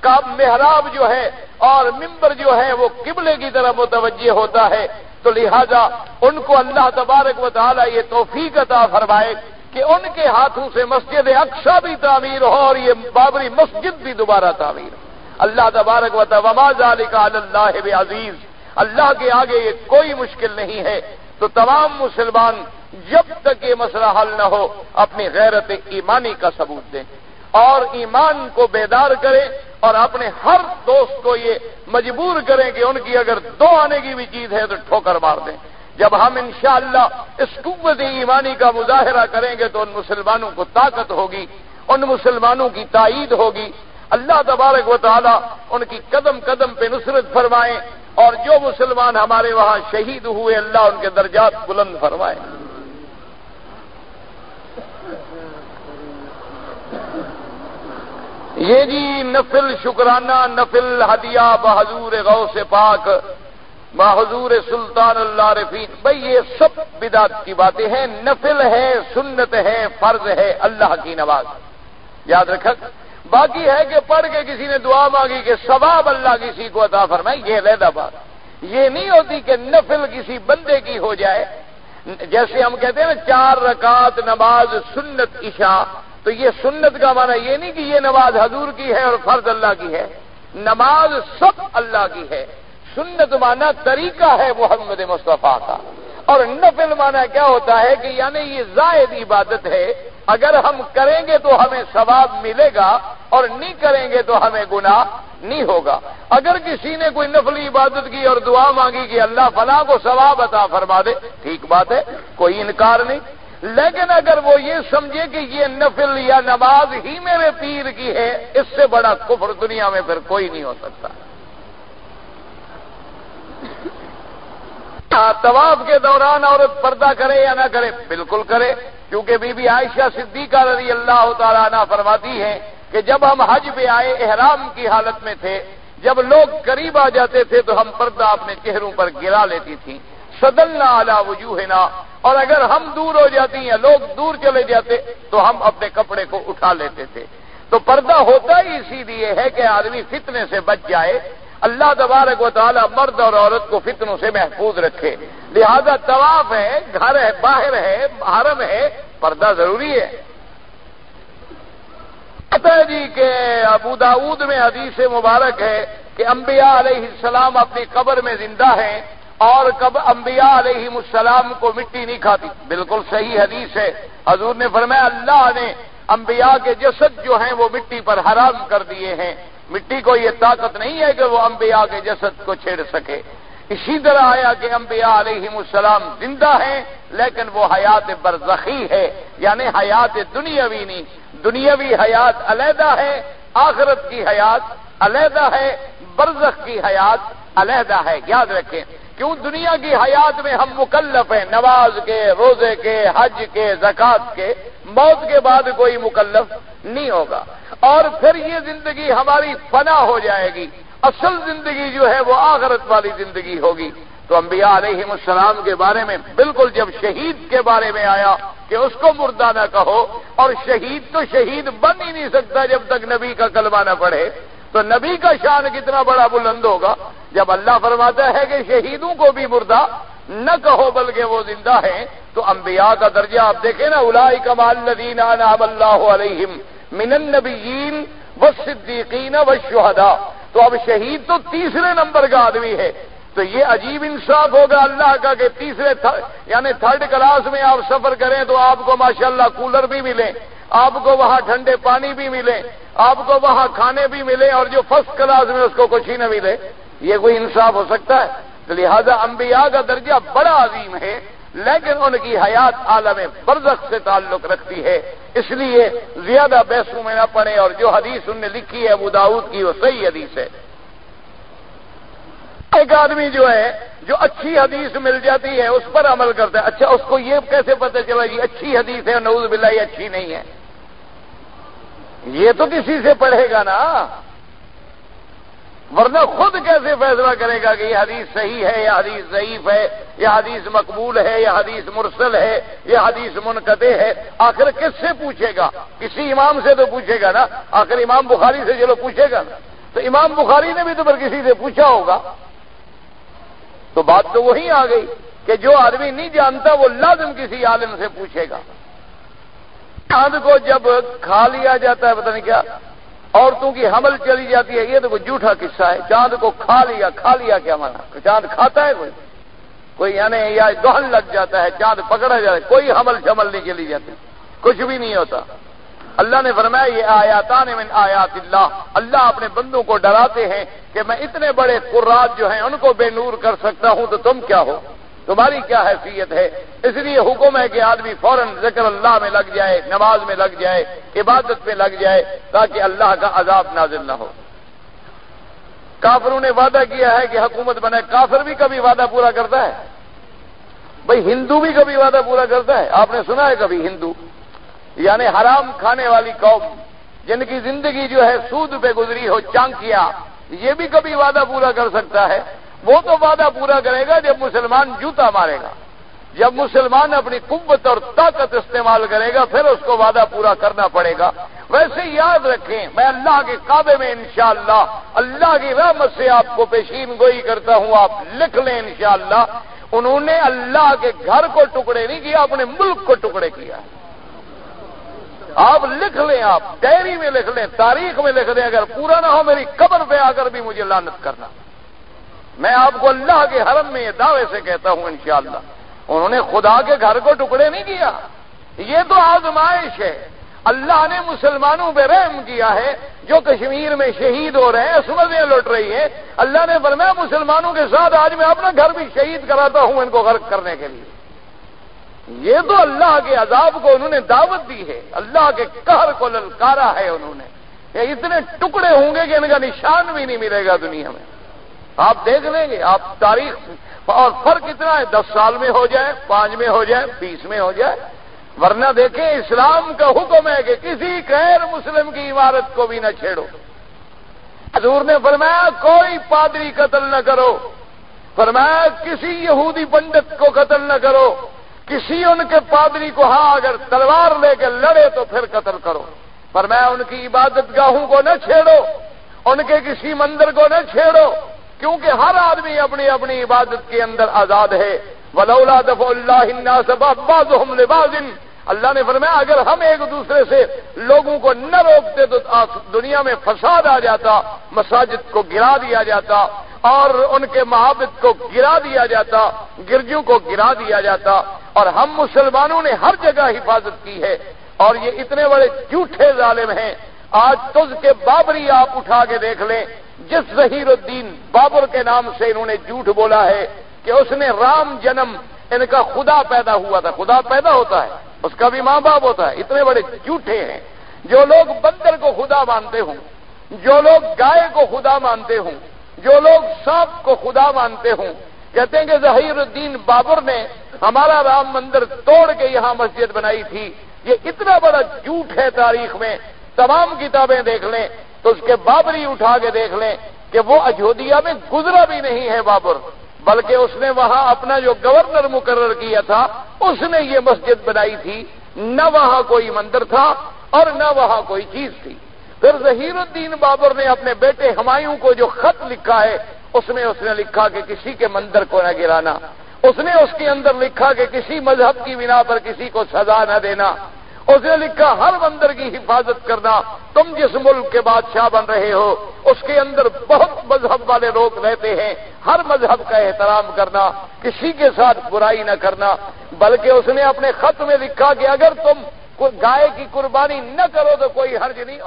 کا محراب جو ہے اور ممبر جو ہے وہ قبلے کی طرف متوجہ ہوتا ہے۔ تو لہذا ان کو اللہ تبارک و تعالی یہ توفیق عطا فرمائے کہ ان کے ہاتھوں سے مسجد اقسا بھی تعمیر ہو اور یہ بابری مسجد بھی دوبارہ تعمیر ہو۔ اللہ تبارک و تعالی کا اللہ عزیز اللہ کے آگے یہ کوئی مشکل نہیں ہے۔ تو تمام مسلمان جب تک یہ مسئلہ حل نہ ہو، اپنی غیرت ایمانی کا ثبوت دیں۔ اور ایمان کو بیدار کریں اور اپنے ہر دوست کو یہ مجبور کریں کہ ان کی اگر دو آنے کی بھی چیز ہے تو ٹھوکر مار دیں۔ جب ہم انشاءاللہ اس قوت ایمانی کا مظاہرہ کریں گے تو ان مسلمانوں کو طاقت ہوگی، ان مسلمانوں کی تائید ہوگی۔ اللہ تبارک و تعالی ان کی قدم قدم پہ نصرت فرمائیں اور جو مسلمان ہمارے وہاں شہید ہوئے، اللہ ان کے درجات بلند فرمائے۔ یہ جی نفل شکرانہ، نفل ہدیہ بحضور غو سے پاک بحضور سلطان اللہ رفیق۔ بھائی یہ سب بدعت کی باتیں ہیں، نفل ہے سنت ہے فرض ہے اللہ کی نواز۔ یاد رکھ باقی ہے کہ پڑھ کے کسی نے دعا مانگی کہ ثواب اللہ کسی کو عطا فرمائے، یہ علیحدہ بات۔ یہ نہیں ہوتی کہ نفل کسی بندے کی ہو جائے۔ جیسے ہم کہتے ہیں نا، چار رکعت نماز سنت عشاء تو یہ سنت کا معنی یہ نہیں کہ یہ نماز حضور کی ہے اور فرض اللہ کی ہے۔ نماز سب اللہ کی ہے۔ سنت مانا طریقہ ہے محمد مصطفیٰ کا۔ اور نفل مانا کیا ہوتا ہے کہ یعنی یہ زائد عبادت ہے۔ اگر ہم کریں گے تو ہمیں ثواب ملے گا اور نہیں کریں گے تو ہمیں گناہ نہیں ہوگا۔ اگر کسی نے کوئی نفلی عبادت کی اور دعا مانگی کہ اللہ فلاں کو ثواب عطا فرما دے، ٹھیک بات ہے، کوئی انکار نہیں۔ لیکن اگر وہ یہ سمجھے کہ یہ نفل یا نماز ہی میرے پیر کی ہے، اس سے بڑا کفر دنیا میں پھر کوئی نہیں ہو سکتا۔ طواف کے دوران عورت پردہ کرے یا نہ کرے، بالکل کرے۔ کیونکہ بی بی عائشہ صدیقہ رضی اللہ تعالیٰ عنہ فرماتی ہے کہ جب ہم حج پہ آئے، احرام کی حالت میں تھے۔ جب لوگ قریب آ جاتے تھے تو ہم پردہ اپنے چہروں پر گرا لیتی تھی سدلنا اعلیٰ وجوہنا اور اگر ہم دور ہو جاتی ہیں لوگ دور چلے جاتے تو ہم اپنے کپڑے کو اٹھا لیتے تھے۔ تو پردہ ہوتا ہی اسی لیے ہے کہ آدمی فتنے سے بچ جائے۔ اللہ تبارک و تعالی مرد اور عورت کو فتنوں سے محفوظ رکھے۔ لہذا طواف ہے، گھر ہے، باہر ہے حرم ہے، پردہ ضروری ہے۔ پتہ جی کہ ابو داود میں حدیث مبارک ہے کہ انبیاء علیہ السلام اپنی قبر میں زندہ ہیں۔ اور کب انبیاء علیہ السلام کو مٹی نہیں کھاتی؟ بالکل صحیح حدیث ہے۔ حضور نے فرمایا، اللہ نے انبیاء کے جسد جو ہیں وہ مٹی پر حرام کر دیے ہیں۔ مٹی کو یہ طاقت نہیں ہے کہ وہ انبیاء کے جسد کو چھیڑ سکے۔ اسی طرح آیا کہ انبیاء علیہ السلام زندہ ہیں، لیکن وہ حیات برزخی ہے۔ یعنی حیات دنیاوی نہیں۔ دنیاوی حیات علیحدہ ہے، آخرت کی حیات علیحدہ ہے، برزخ کی حیات علیحدہ ہے۔ یاد رکھیں کیوں دنیا کی حیات میں ہم مکلف ہیں؟ نواز کے، روزے کے، حج کے، زکات کے، موت کے بعد کوئی مکلف نہیں ہوگا۔ اور پھر یہ زندگی ہماری فنا ہو جائے گی۔ اصل زندگی جو ہے وہ آخرت والی زندگی ہوگی۔ تو انبیاء علیہ السلام کے بارے میں بالکل جب شہید کے بارے میں آیا کہ اس کو مردہ نہ کہو، اور شہید تو شہید بن ہی نہیں سکتا جب تک نبی کا کلمہ نہ پڑھے۔ تو نبی کا شان کتنا بڑا بلند ہوگا؟ جب اللہ فرماتا ہے کہ شہیدوں کو بھی مردہ نہ کہو بلکہ وہ زندہ ہیں، تو انبیاء کا درجہ آپ دیکھیں نا الائی کمال ندین اللہ علیہم من النبیین و صدیقین و شہدا تو اب شہید تو تیسرے نمبر کا آدمی ہے۔ تو یہ عجیب انصاف ہوگا اللہ کا کہ تیسرے یعنی تھرڈ کلاس میں آپ سفر کریں تو آپ کو ماشاءاللہ کولر بھی ملے آپ کو وہاں ٹھنڈے پانی بھی ملے آپ کو وہاں کھانے بھی ملے اور جو فرسٹ کلاس میں اس کو کچھ ہی نہ ملے، یہ کوئی انصاف ہو سکتا ہے۔ تو لہذا انبیاء کا درجہ بڑا عظیم ہے، لیکن ان کی حیات عالم برزخ سے تعلق رکھتی ہے۔ اس لیے زیادہ بحثوں میں نہ پڑے اور جو حدیث ان نے لکھی ہے، ابو داود کی، وہ صحیح حدیث ہے۔ ایک آدمی جو ہے، جو اچھی حدیث مل جاتی ہے، اس پر عمل کرتا ہے۔ اچھا اس کو یہ کیسے پتہ چلا یہ اچھی حدیث ہے نوز باللہ یہ اچھی نہیں ہے؟ یہ تو کسی سے پڑھے گا نا۔ ورنہ خود کیسے فیصلہ کرے گا کہ یہ حدیث صحیح ہے یا حدیث ضعیف ہے یا حدیث مقبول ہے یا حدیث مرسل ہے یا حدیث منقطع ہے۔ آخر کس سے پوچھے گا؟ کسی امام سے تو پوچھے گا نا۔ آخر امام بخاری سے چلو پوچھے گا۔ نا تو امام بخاری نے بھی تو پھر کسی سے پوچھا ہوگا۔ تو بات تو وہی آ گئی کہ جو آدمی نہیں جانتا وہ لازم کسی عالم سے پوچھے گا۔ چاند کو جب کھا لیا جاتا ہے، پتہ نہیں کیا، عورتوں کی حمل چلی جاتی ہے، یہ تو کوئی جھوٹا قصہ ہے۔ چاند کو کھا لیا کھا لیا کیا مانا؟ چاند کھاتا ہے کوئی؟ کوئی یعنی یا دہن لگ جاتا ہے، چاند پکڑا جاتا ہے، کوئی حمل شمل نہیں چلی جاتی۔ کچھ بھی نہیں ہوتا۔ اللہ نے فرمایا، یہ آیاتان من آیات اللہ۔ اللہ اپنے بندوں کو ڈراتے ہیں کہ میں اتنے بڑے قرات جو ہیں، ان کو بے نور کر سکتا ہوں، تو تم کیا ہو؟ تمہاری کیا حیثیت ہے؟ اس لیے حکم ہے کہ آدمی فوراً ذکر اللہ میں لگ جائے، نماز میں لگ جائے، عبادت میں لگ جائے تاکہ اللہ کا عذاب نازل نہ ہو۔ کافروں نے وعدہ کیا ہے کہ حکومت بنے، کافر بھی کبھی وعدہ پورا کرتا ہے۔ بھائی ہندو بھی کبھی وعدہ پورا کرتا ہے۔ آپ نے سنا ہے کبھی ہندو؟ یعنی حرام کھانے والی قوم، جن کی زندگی جو ہے سود پہ گزری ہو چانکیا یہ بھی کبھی وعدہ پورا کر سکتا ہے۔ وہ تو وعدہ پورا کرے گا جب مسلمان جوتا مارے گا۔ جب مسلمان اپنی قوت اور طاقت استعمال کرے گا، پھر اس کو وعدہ پورا کرنا پڑے گا۔ ویسے یاد رکھیں، میں اللہ کے کعبے میں انشاءاللہ، اللہ کی رحمت سے آپ کو پیشین گوئی کرتا ہوں، آپ لکھ لیں انشاءاللہ۔ انہوں نے اللہ کے گھر کو ٹکڑے نہیں کیا، اپنے ملک کو ٹکڑے کیا۔ آپ لکھ لیں، آپ ڈائری میں لکھ لیں، تاریخ میں لکھ لیں، اگر پورا نہ ہو، میری قبر پہ آ کر بھی مجھے لانت کرنا۔ میں آپ کو اللہ کے حرم میں یہ دعوے سے کہتا ہوں انشاءاللہ۔ انہوں نے خدا کے گھر کو ٹکڑے نہیں کیا۔ یہ تو آزمائش ہے۔ اللہ نے مسلمانوں پہ رحم کیا ہے۔ جو کشمیر میں شہید ہو رہے ہیں عصمتیں لوٹ رہی ہیں۔ اللہ نے فرمایا، مسلمانوں کے ساتھ آج میں اپنا گھر بھی شہید کراتا ہوں ان کو غرق کرنے کے لیے۔ یہ تو اللہ کے عذاب کو انہوں نے دعوت دی ہے۔ اللہ کے قہر کو للکارا ہے انہوں نے۔ یہ اتنے ٹکڑے ہوں گے کہ ان کا نشان بھی نہیں ملے گا دنیا میں۔ آپ دیکھ لیں گے، آپ تاریخ اور فرق اتنا ہے، دس سال میں ہو جائے، پانچ میں ہو جائے، بیس میں ہو جائے۔ ورنہ دیکھیں، اسلام کا حکم ہے کہ کسی غیر مسلم کی عمارت کو بھی نہ چھیڑو۔ حضور نے فرمایا، کوئی پادری قتل نہ کرو۔ فرمایا، کسی یہودی پنڈت کو قتل نہ کرو۔ کسی ان کے پادری کو ہاں اگر تلوار لے کے لڑے تو پھر قتل کرو۔ فرمایا، ان کی عبادت گاہوں کو نہ چھیڑو، ان کے کسی مندر کو نہ چھیڑو۔ کیونکہ ہر آدمی اپنی اپنی عبادت کے اندر آزاد ہے. ولولا دف اللہ لباس اللہ نے فرمایا، اگر ہم ایک دوسرے سے لوگوں کو نہ روکتے تو دنیا میں فساد آ جاتا، مساجد کو گرا دیا جاتا، اور ان کے محابت کو گرا دیا جاتا، گرجوں کو گرا دیا جاتا، اور ہم مسلمانوں نے ہر جگہ حفاظت کی ہے، اور یہ اتنے بڑے جھوٹے ظالم ہیں۔ آج تز کے بابری آپ اٹھا کے دیکھ لیں۔ جس ظہیر الدین بابر کے نام سے انہوں نے جھوٹ بولا ہے کہ اس نے رام جنم ان کا خدا پیدا ہوا تھا، خدا پیدا ہوتا ہے، اس کا بھی ماں باپ ہوتا ہے۔ اتنے بڑے جھوٹے ہیں۔ جو لوگ بندر کو خدا مانتے ہوں، جو لوگ گائے کو خدا مانتے ہوں، جو لوگ سانپ کو خدا مانتے ہوں، کہتے ہیں کہ ظہیر الدین بابر نے ہمارا رام مندر توڑ کے یہاں مسجد بنائی تھی۔ یہ اتنا بڑا جھوٹ ہے تاریخ میں۔ تمام کتابیں دیکھ لیں۔ تو اس کے بابری اٹھا کے دیکھ لیں کہ وہ اجودیا میں گزرا بھی نہیں ہے بابر، بلکہ اس نے وہاں اپنا جو گورنر مقرر کیا تھا، اس نے یہ مسجد بنائی تھی۔ نہ وہاں کوئی مندر تھا اور نہ وہاں کوئی چیز تھی۔ پھر ظہیر الدین بابر نے اپنے بیٹے ہمایوں کو جو خط لکھا ہے، اس میں اس نے لکھا کہ کسی کے مندر کو نہ گرانا۔ اس نے اس کے اندر لکھا کہ کسی مذہب کی بنا پر کسی کو سزا نہ دینا۔ اس نے لکھا، ہر مندر کی حفاظت کرنا، تم جس ملک کے بادشاہ بن رہے ہو، اس کے اندر بہت مذہب والے لوگ رہتے ہیں۔ ہر مذہب کا احترام کرنا، کسی کے ساتھ برائی نہ کرنا۔ بلکہ اس نے اپنے خط میں لکھا کہ اگر تم گائے کی قربانی نہ کرو تو کوئی حرج نہیں۔